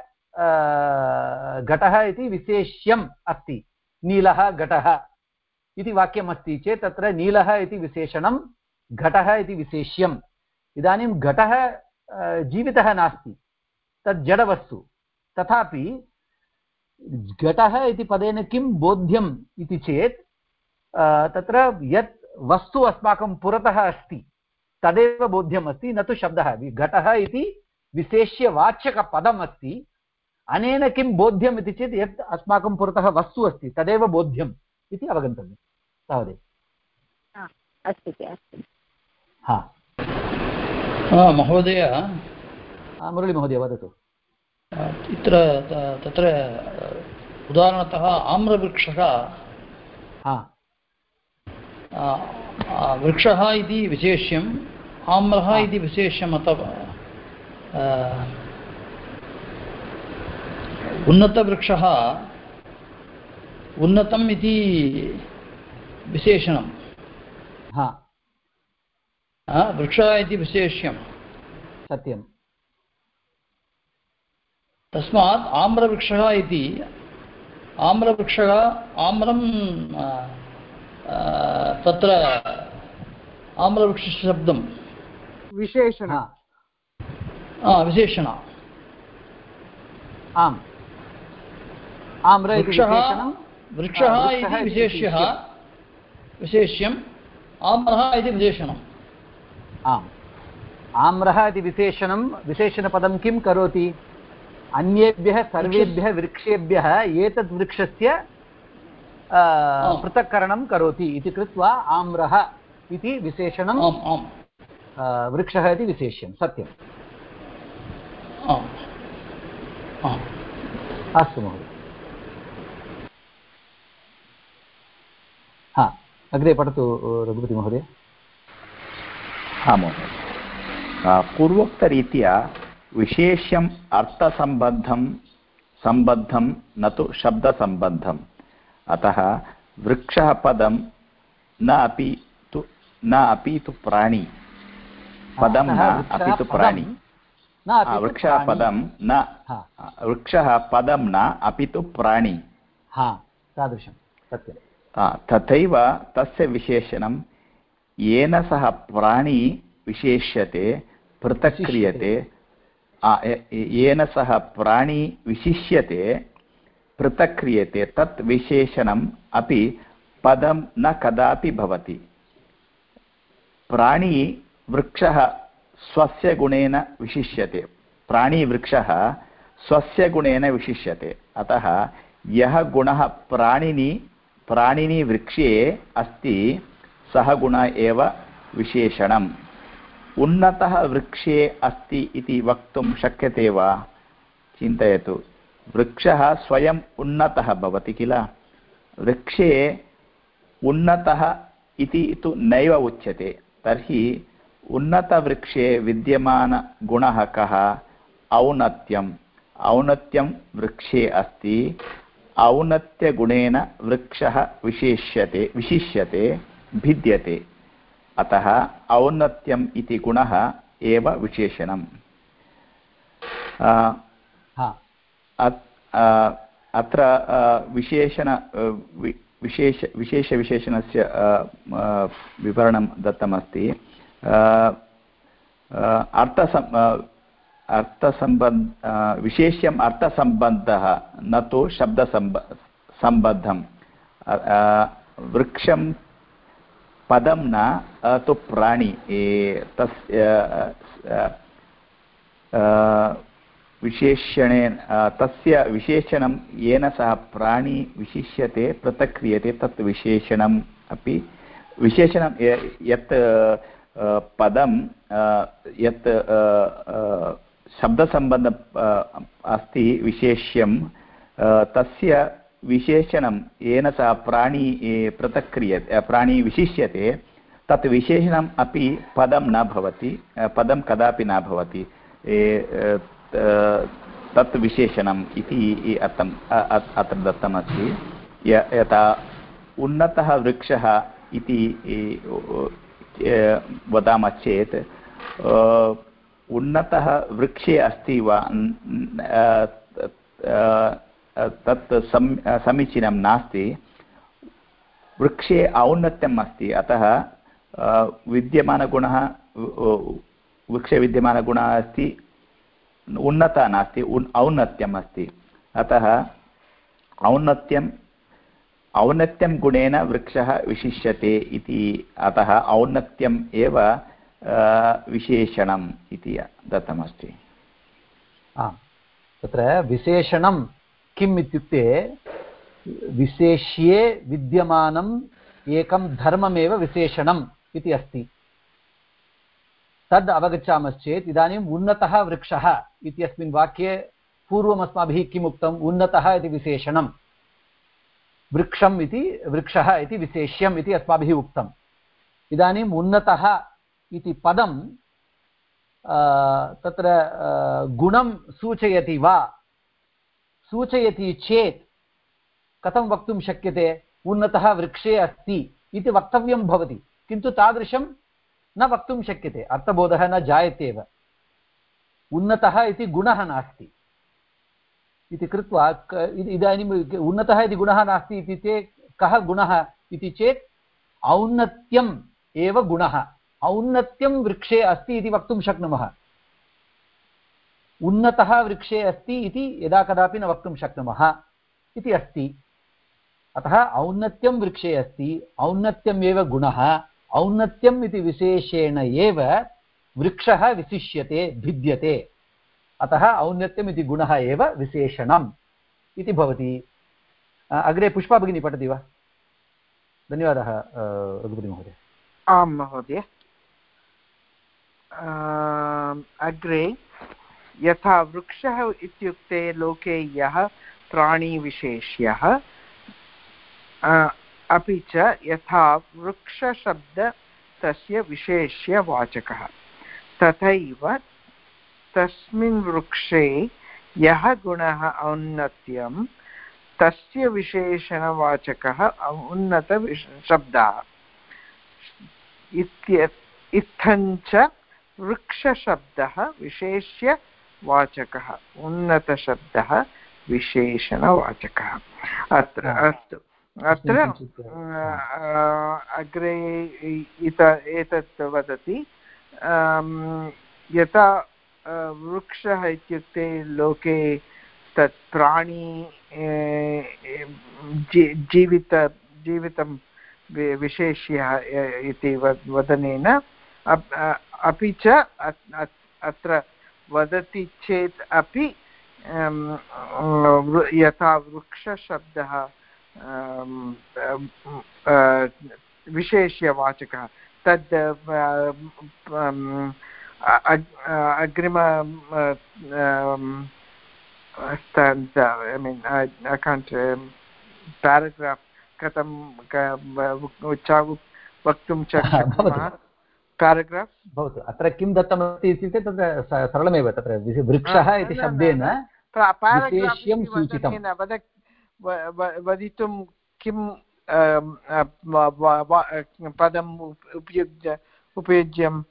Speaker 1: घटः इति विशेष्यम् अस्ति। नीलः घटः। इति वाक्यम् अस्ति चेत् तत्र नीलः इति विशेषणं, घटः इति विशेष्यम्। इदानीं घटः जीवितः नास्ति तद् जडवस्तु। तथापि घटः इति पदेन किं बोध्यम् इति चेत् तत्र यत् वस्तु अस्माकं पुरतः अस्ति, तदेव बोध्यम् अस्ति न तु शब्दः। घटः इति विशेष्यवाच्यकपदम् अस्ति, अनेन किं बोध्यम् इति चेत् यत् अस्माकं पुरतः वस्तु अस्ति, तदेव बोध्यम्। इति अवगन्तव्यं। तावदेव।
Speaker 9: अस्तु अस्तु।
Speaker 1: हा।
Speaker 11: हा, महोदय।
Speaker 1: मुरळीमहोदय वदतु।
Speaker 11: इत्र त- तत्र उदाहरणतः आम्रवृक्षः।
Speaker 1: हा।
Speaker 11: वृक्षः इति विशेष्यम् आम्रः इति विशेष्यम् अथवा उन्नतवृक्षः। उन्नतम् इति विशेषणं
Speaker 1: हा।
Speaker 11: आ, वृक्षः इति विशेष्यं
Speaker 1: सत्यं
Speaker 11: तस्मात् आम्रवृक्षः इति आम्रवृक्षः आम्रं तत्र आम्रवृक्षशब्दं
Speaker 3: विशेषण।
Speaker 1: हा।
Speaker 11: विशेषण।
Speaker 1: आम्। आम्र इति
Speaker 11: वृक्षः इति विशेष्यः।
Speaker 1: विशेष्यम्।
Speaker 11: आम्रः इति विशेषणम्।
Speaker 1: आम्। आम्रः इति विशेषणं विशेषणपदं किं करोति? अन्येभ्यः सर्वेभ्यः वृक्षेभ्यः एतद् वृक्षस्य पृथक्करणं करोति इति कृत्वा आम्रः इति विशेषणं वृक्षः इति विशेष्यं सत्यम्। अस्तु महोदय। हा अग्रे पठतु रघुपति महोदय.
Speaker 10: हा महोदय. पूर्वोक्तरीत्या विशेष्यम् अर्थसम्बद्धं सम्बद्धं न तु शब्दसम्बद्धम्. अतः वृक्षः पदं न अपि तु न अपि तु प्राणी. पदं न अपि तु प्राणी. वृक्षः पदं न वृक्षः पदं न अपि तु प्राणी.
Speaker 1: हा तादृशं सत्यं
Speaker 10: आ, तथैव तस्य विशेषणं येन सह प्राणी विशेष्यते पृथक् क्रियते येन सह प्राणी विशिष्यते पृथक् क्रियते तत् विशेषणम् अपि पदं न कदापि भवति प्राणी वृक्षः स्वस्य गुणेन विशिष्यते प्राणीवृक्षः स्वस्य गुणेन विशिष्यते अतः यः गुणः प्राणिनि प्राणिनि वृक्षे अस्ति, सः गुण एव विशेषणम्। उन्नतः वृक्षे अस्ति इति वक्तुं शक्यते वा? चिन्तयतु। वृक्षः स्वयम् उन्नतः भवति किल? वृक्षे उन्नतः इति तु नैव उच्यते। तर्हि उन्नतवृक्षे विद्यमानगुणः कः? औन्नत्यम्। औन्नत्यं वृक्षे अस्ति। औन्नत्यगुणेन वृक्षः विशेष्यते विशिष्यते भिद्यते अतः औन्नत्यम् इति गुणः एव विशेषणम् अत्र विशेषण विशेष विशेषविशेषणस्य विवरणं दत्तमस्ति अर्थसम् अर्थसम्बन्ध विशेष्यम् अर्थसम्बन्धः न तु शब्दसम्ब सम्बद्धम् अ, वृक्षं पदं न तु प्राणि। तस्य विशेषणेन तस्य विशेषणं येन सह प्राणी विशिष्यते पृथक् क्रियते तत् विशेषणम् अपि। विशेषणं यत् पदं यत् शब्दसम्बन्ध अस्ति विशेष्यं तस्य विशेषणं येन सह प्राणी पृथक् क्रियते प्राणी विशिष्यते, तत् विशेषणम् अपि पदं न भवति पदं कदापि न भवति तत् विशेषणम् इति अर्थम् अत्र दत्तमस्ति यथा उन्नतः वृक्षः इति वदामः चेत् उन्नतः वृक्षे अस्ति वा तत्- सम्, समीचीनं नास्ति। वृक्षे औन्नत्यम् अस्ति, अतः विद्यमानगुणः वृक्षे विद्यमानगुणः अस्ति, उन्नता नास्ति, उन्, औन्नत्यम् अस्ति। अतः, औन्नत्यम्, औन्नत्यं गुणेन वृक्षः विशिष्यते इति, अतः औन्नत्यम् एव विशेषणम् इति दत्तमस्ति।
Speaker 1: आम्। तत्र विशेषणं किम् इत्युक्ते विशेष्ये विद्यमानम् एकं धर्ममेव विशेषणम् इति अस्ति। तद् अवगच्छामश्चेत् इदानीम् उन्नतः वृक्षः इत्यस्मिन् वाक्ये पूर्वम् अस्माभिः किम् उन्नतः इति विशेषणं वृक्षम् इति, वृक्षः इति विशेष्यम् इति अस्माभिः उक्तम्। इदानीम् उन्नतः इति पदं तत्र गुणं सूचयति वा? सूचयति चेत् कथं वक्तुं शक्यते? उन्नतः वृक्षे अस्ति इति वक्तव्यं भवति, किन्तु तादृशं न वक्तुं शक्यते, अर्थबोधः न जायते एव उन्नतः इति गुणः नास्ति। इति कृत्वा इदानीम् उन्नतः इति गुणः नास्ति इति कः गुणः इति चेत् औन्नत्यम् एव गुणः। औन्नत्यं वृक्षे अस्ति इति वक्तुं शक्नुमः। उन्नतः वृक्षे अस्ति इति यदा कदापि न वक्तुं शक्नुमः इति अस्ति। अतः औन्नत्यं वृक्षे अस्ति औन्नत्यमेव गुणः, औन्नत्यम् इति विशेषेण एव वृक्षः विशिष्यते, भिद्यते। अतः औन्नत्यम् इति गुणः एव विशेषणम् इति भवति। अग्रे पुष्पा भगिनी पठति वा? धन्यवादः रघुपतिमहोदय।
Speaker 3: आं महोदय। अग्रे, यथा वृक्षः इत्युक्ते लोके यः प्राणीविशेष्यः अपि च यथा वृक्षशब्द तस्य विशेष्यवाचकः। तथैव तस्मिन् वृक्षे यः गुणः औन्नत्यं, तस्य विशेषणवाचकः उन्नतविश शब्दः। वृक्षशब्दः विशेष्यवाचकः उन्नतशब्दः विशेषणवाचकः। अत्र अस्तु। अत्र अग्रे इत एतत् वदति यथा वृक्षः इत्युक्ते लोके तत् प्राणी जीवित जीवितं विशेष्यः इति वद- वदनेन अप्- च अत्- अत्- अत्र वदति चेत् अपि यथा वृक्षशब्दः विशेष्यवाचकः तद् अग्रिम stanza I mean I, I can't um, paragraph कथं उच्चा- वक्तुं <laughs> शक्नुमः? पाराग्राफ्
Speaker 1: भवतु। अत्र किं दत्तमस्ति इत्युक्ते तत्र सरलमेव तत्र वृक्षः इति शब्देन विशेष्यं सूचितम्।
Speaker 3: वदितुं किं अ, व- व- पदम् उपयुज्य उपयुज्यं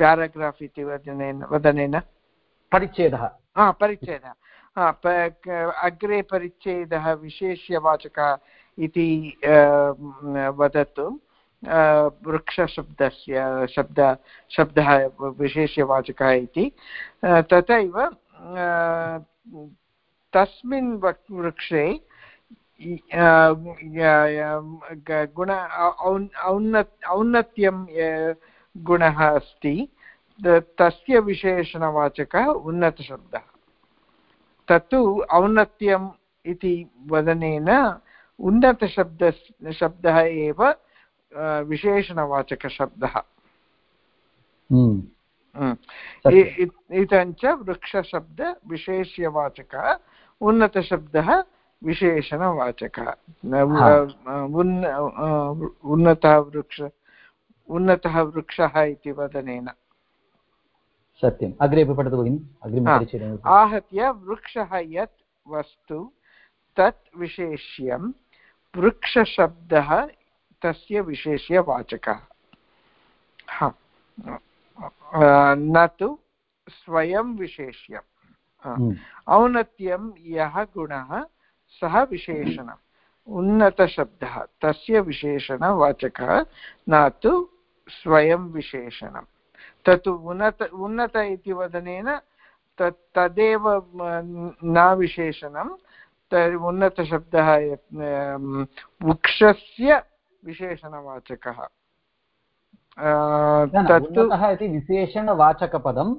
Speaker 3: पाराग्राफ् इति वदनेन वदनेन?
Speaker 1: परिच्छेदः।
Speaker 3: हा परिच्छेदः। अग्रे परिच्छेदः विशेष्यवाचकः इति वदतु। अ, वृक्षशब्दस्य, शब्द, शब्दः विशेष्यवाचकः इति। तथैव तस्मिन् वृक्षे गुण औन्- औन्नत्, औन्नत्यं गुणः अस्ति। तस्य विशेषणवाचकः उन्नतशब्दः। तत्तु औन्नत्यम् इति वदनेन उन्नतशब्द शब्दः एव विशेषणवाचकशब्दः इदञ्च वृक्षशब्दविशेष्यवाचकः उन्नतशब्दः विशेषणवाचकः उन्नतः वृक्ष उन्नतः वृक्षः इति वदनेन
Speaker 1: सत्यम् अग्रे अपि पठतु भगिनि
Speaker 3: आहत्य वृक्षः यत् वस्तु तत् विशेष्यं वृक्षशब्दः तस्य विशेष्यवाचकः हा। अ, न तु स्वयं विशेष्य।
Speaker 1: हम्म,
Speaker 3: औन्नत्यं यः गुणः सः विशेषणम्। उन्नतशब्दः तस्य विशेषणवाचकः न तु स्वयं विशेषणं तत् उन्नत उन्नत इति वदनेन तत् तदेव न विशेषणं उन्नतशब्दः वृक्षस्य विशेषणवाचकः। तत्तु
Speaker 1: इति विशेषणवाचकपदं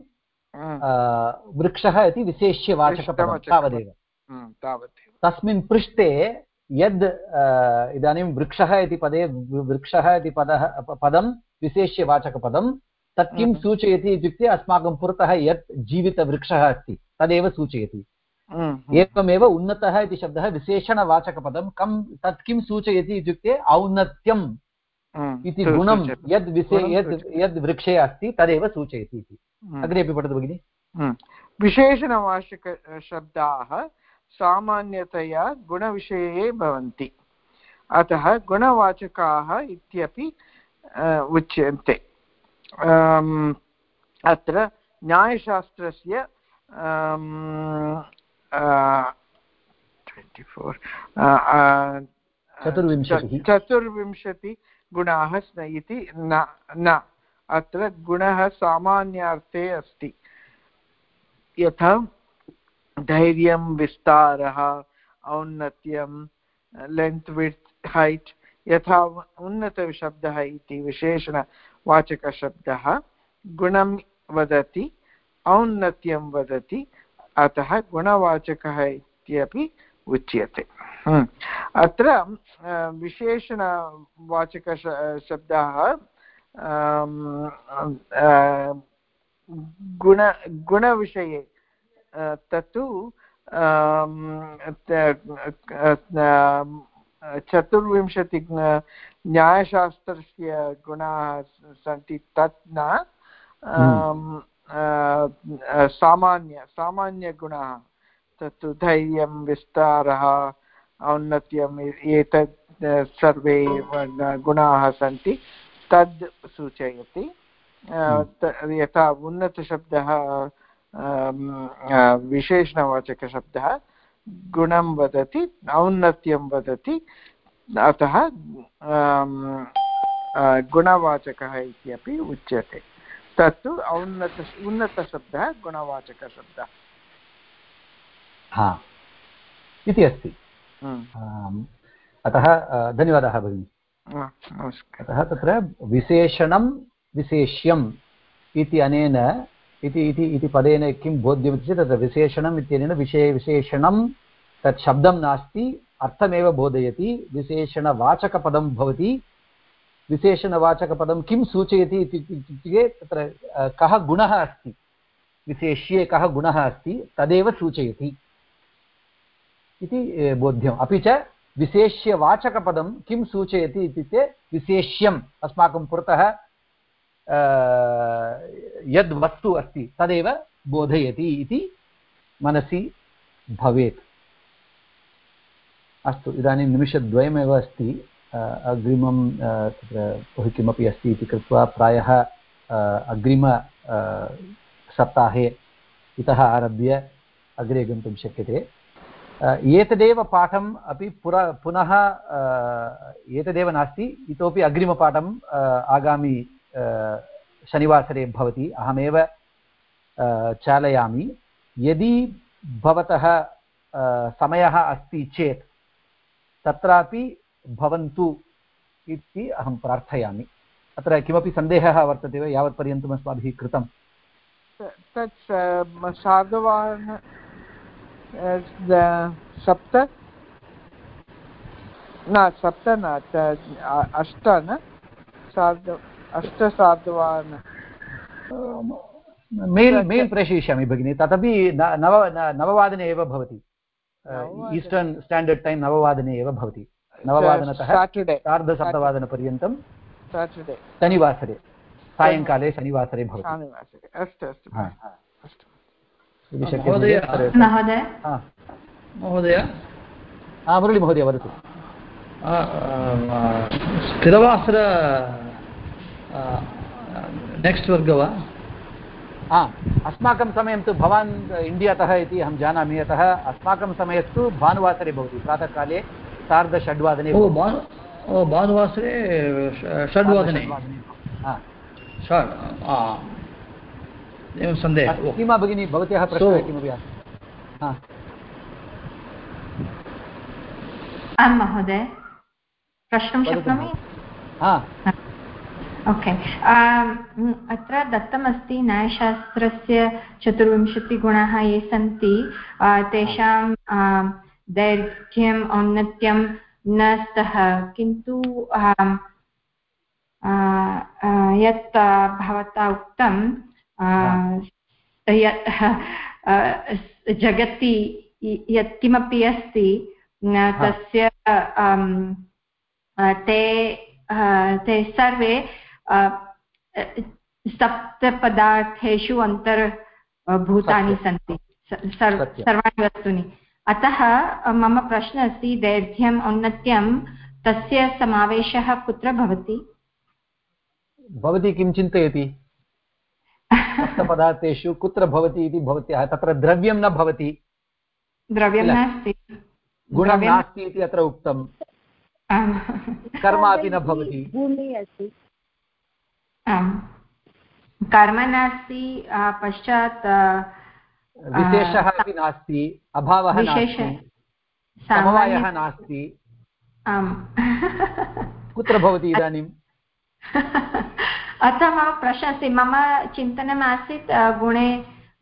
Speaker 3: हम्म,
Speaker 1: वृक्षः इति विशेष्यवाचकपदं तावदेव।
Speaker 3: हम्म, तावदेव।
Speaker 1: तस्मिन् पृष्ठे यद् इदानीं वृक्षः इति पदे वृक्षः इति पदः पदं विशेष्यवाचकपदं तत् किं
Speaker 3: हम्म।
Speaker 1: सूचयति इत्युक्ते अस्माकं पुरतः यत् जीवितवृक्षः अस्ति तदेव सूचयति।
Speaker 3: हम्म,
Speaker 1: एवमेव उन्नतः इति शब्दः विशेषणवाचकपदं कं तत् किं सूचयति इत्युक्ते औन्नत्यम्
Speaker 3: हम्म,
Speaker 1: इति गुणं यद् यद् यद् वृक्षे अस्ति तदेव सूचयति इति।
Speaker 3: हम्म।
Speaker 1: अग्रे अपि पठतु भगिनि।
Speaker 3: विशेषणवाचकशब्दाः सामान्यतया गुणविषये भवन्ति। अतः गुणवाचकाः इत्यपि उच्यन्ते। अत्र न्यायशास्त्रस्य अम्, 24,
Speaker 1: चतुर्विंशतिः।
Speaker 3: स्न इति न न अत्र गुणः सामान्यार्थे अस्ति यथा धैर्यं विस्तारः औन्नत्यं लेन्त् विड्त् हैट् यथा उन्नतशब्दः इति विशेषणवाचकशब्दः गुणं वदति औन्नत्यं वदति अतः गुणवाचकः इत्यपि उच्यते। हम्म। अत्र विशेषणवाचकश शब्दाः गुण गुणविषये तत्तु चतुर्विंशति न्यायशास्त्रस्य गुणाः सन्ति तत् न। अ, सामान्य सामान्यगुणाः। तत्तु धैर्यं विस्तारः औन्नत्यम् एतत् सर्वे गुणाः सन्ति। तद् सूचयति। त- यथा उन्नतशब्दः विशेषणवाचकशब्दः गुणं वदति औन्नत्यं वदति। अतः गुणवाचकः इत्यपि उच्यते। तत्तु औन्नत उन्नतशब्दः गुणवाचकशब्दः।
Speaker 1: हा। इति अस्ति।
Speaker 3: हम्म।
Speaker 1: अतः धन्यवादः भगिनि। अतः तत्र विशेषणं विशेष्यम् इति अनेन इति इति इति पदेन किं बोध्यमिति चेत् तत्र विशेषणम् इत्यनेन विषये विशेषणं तत् शब्दं नास्ति अर्थमेव बोधयति विशेषणवाचकपदं भवति विशेषणवाचकपदं किं सूचयति इति इत्युक्ते तत्र कः गुणः अस्ति? विशेष्ये कः गुणः अस्ति? तदेव सूचयति। इति बोध्यम्। अपि च विशेष्यवाचकपदं किं सूचयति इत्युक्ते विशेष्यम् अस्माकं पुरतः अ, यद् वस्तु अस्ति तदेव बोधयति इति मनसि भवेत्। अस्तु इदानीं निमिषद्वयमेव अस्ति। अग्रिमं तत्र किमपि अस्ति इति कृत्वा प्रायः अग्रिम सप्ताहे इतः आरभ्य अग्रे गन्तुं शक्यते। एतदेव पाठम् अपि पुर, पुनः एतदेव नास्ति। इतोपि अग्रिमपाठम् आगामि शनिवासरे भवति। अहमेव चालयामि। यदि भवतः समयः अस्ति चेत्, तत्रापि भवन्तु इति अहं प्रार्थयामि। अत्र किमपि सन्देहः वर्तते वा? यावत्पर्यन्तम् अस्माभिः कृतं
Speaker 3: तत् द- सप्त। न सप्त न अष्ट न? सार्ध अष्टसार्धवाहन
Speaker 1: मेल् मेल् प्रेषयिष्यामि भगिनि। तदपि नव नववादने एव भवति। ईस्टर्न् स्टाण्डर्ड् टैम् नववादने एव भवति। नववादनतः
Speaker 3: साटर्डे
Speaker 1: सार्धसप्तवादनपर्यन्तं
Speaker 3: साटर्डे
Speaker 1: शनिवासरे सायङ्काले शनिवासरे भवति।
Speaker 3: शनिवासरे. अस्तु अस्तु.
Speaker 1: यदि शक्यते
Speaker 11: महोदय।
Speaker 1: तर्हि-
Speaker 5: महोदय।
Speaker 1: वदतु।
Speaker 11: स्थिरवासर नेक्स्ट् वर्ग वा?
Speaker 1: हा। अस्माकं समयं तु भवान् इण्डियातः इति अहं जानामि अतः अस्माकं समयस्तु भानुवासरे भवति प्रातःकाले सार्धषड्वादने
Speaker 11: ओ
Speaker 1: भवति।
Speaker 11: भानु ओ भानुवासरे षड्वादने। षड् एवं सन्देहः
Speaker 1: सीमा भगिनी भवत्याः प्रश्नः किमपि
Speaker 5: आं महोदय। प्रष्टुं शक्नोमि? ओके। अत्र दत्तमस्ति न्यायशास्त्रस्य चतुर्विंशतिगुणाः ये सन्ति तेषां दैर्घ्यम् औन्नत्यं न स्तः। किन्तु यत् भवता उक्तं यत् जगति य- यत् किमपि अस्ति तस्य ते ते सर्वे सप्तपदार्थेषु अन्तर्भूतानि सन्ति। सर्वाणि वस्तूनि। अतः मम प्रश्नः अस्ति दैर्घ्यम् औन्नत्यं तस्य समावेशः कुत्र भवति?
Speaker 1: भवती किं चिन्तयति? <laughs> सप्तपदार्थेषु कुत्र भवति इति भवत्याः तत्र द्रव्यं न भवति।
Speaker 5: द्रव्यं नास्ति।
Speaker 1: गुणं नास्ति इति अत्र उक्तं। कर्म अपि न भवति।
Speaker 9: भूमि अस्ति।
Speaker 5: आम्। कर्म नास्ति पश्चात्
Speaker 1: विशेषः अपि नास्ति अभावः समवायः नास्ति
Speaker 5: आम्।
Speaker 1: कुत्र भवति इदानीं?
Speaker 5: अतः मम प्रश्नः अस्ति मम चिन्तनम् आसीत् गुणे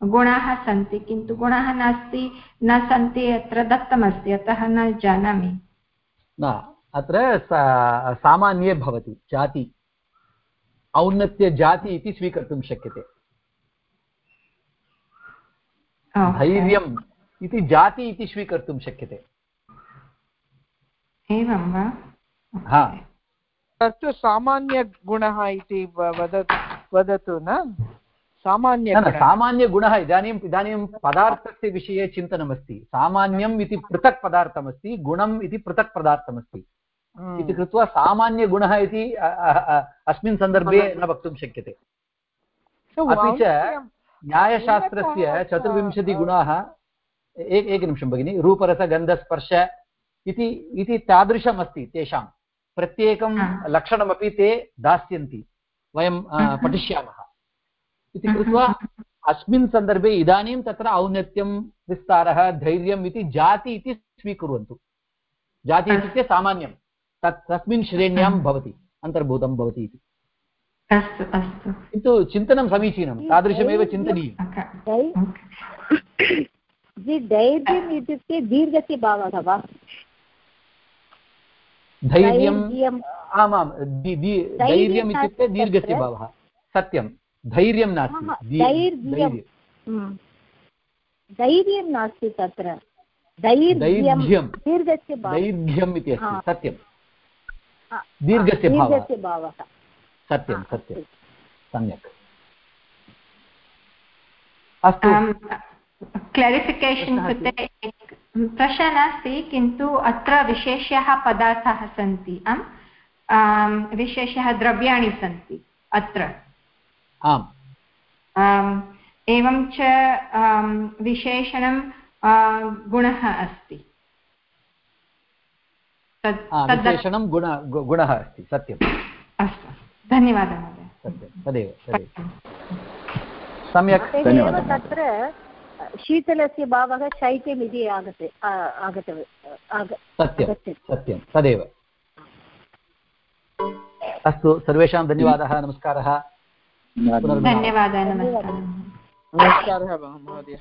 Speaker 5: गुणाः सन्ति किन्तु गुणाः नास्ति न सन्ति अत्र दत्तमस्ति अतः न जानामि।
Speaker 1: न अत्र सामान्ये भवति जाति। औन्नत्यजाति इति स्वीकर्तुं शक्यते
Speaker 5: ओके।
Speaker 1: धैर्यम् इति जाति इति स्वीकर्तुं शक्यते।
Speaker 5: एवं वा?
Speaker 1: हा।
Speaker 3: तत्तु सामान्यगुणः इति वदतु वदतु न?
Speaker 1: न
Speaker 3: सामान्यगुणः
Speaker 1: इदानीम् इदानीं पदार्थस्य विषये चिन्तनमस्ति। सामान्यम् इति पृथक् पदार्थमस्ति गुणम् इति पृथक् पदार्थमस्ति।
Speaker 3: हम्म।
Speaker 1: इति कृत्वा सामान्यगुणः इति अस्मिन् सन्दर्भे न वक्तुं शक्यते। अपि च न्यायशास्त्रस्य चतुर्विंशतिगुणाः एक एकनिमिषं भगिनि रूपरसगन्धस्पर्श इति इति तादृशमस्ति तेषां। प्रत्येकं। लक्षणमपि ते दास्यन्ति वयं। पठिष्यामः। इति कृत्वा अस्मिन् सन्दर्भे इदानीं तत्र औन्नत्यं विस्तारः धैर्यम् इति जाति इति स्वीकुर्वन्तु। जाति इत्युक्ते सामान्यं। तत् तस्मिन् श्रेण्यां भवति अन्तर्भूतं भवति इति।
Speaker 5: अस्तु अस्तु।
Speaker 1: किन्तु चिन्तनं समीचीनं तादृशमेव।
Speaker 9: जि दैर्घ्यम् इत्युक्ते दीर्घस्य भावः वा?
Speaker 1: धैर्यं
Speaker 9: दैर्घ्यम्
Speaker 1: आमां दि- दि- धैर्यम् इत्युक्ते दीर्घस्य भावः। सत्यं धैर्यं नास्ति धैर्यं।
Speaker 9: धैर्यं नास्ति तत्र। दैर्घ्यं दीर्घस्य
Speaker 1: दैर्घ्यम् इति अस्ति सत्यं दीर्घस्य भावः। सत्यं सत्यं। सम्यक्। अस्तु।
Speaker 5: क्लेरिफिकेशन् कृते प्रश्नः नास्ति किन्तु अत्र विशेष्याः पदार्थाः सन्ति आम्? विशेषः द्रव्याणि सन्ति अत्र।
Speaker 1: आम्।
Speaker 5: एवं च विशेषणं गुणः अस्ति।
Speaker 1: विशेषणं गुण गुणः अस्ति सत्यम्।
Speaker 5: धन्यवादः महोदय।
Speaker 1: सत्यं तदेव सम्यक्।
Speaker 9: तत्र शीतलस्य भावः शैत्यमिति आगते आगतव
Speaker 1: सत्यं तदेव। अस्तु सर्वेषां धन्यवादः नमस्कारः।
Speaker 5: धन्यवादः। नमस्कारः।
Speaker 3: नमस्कारः महोदय।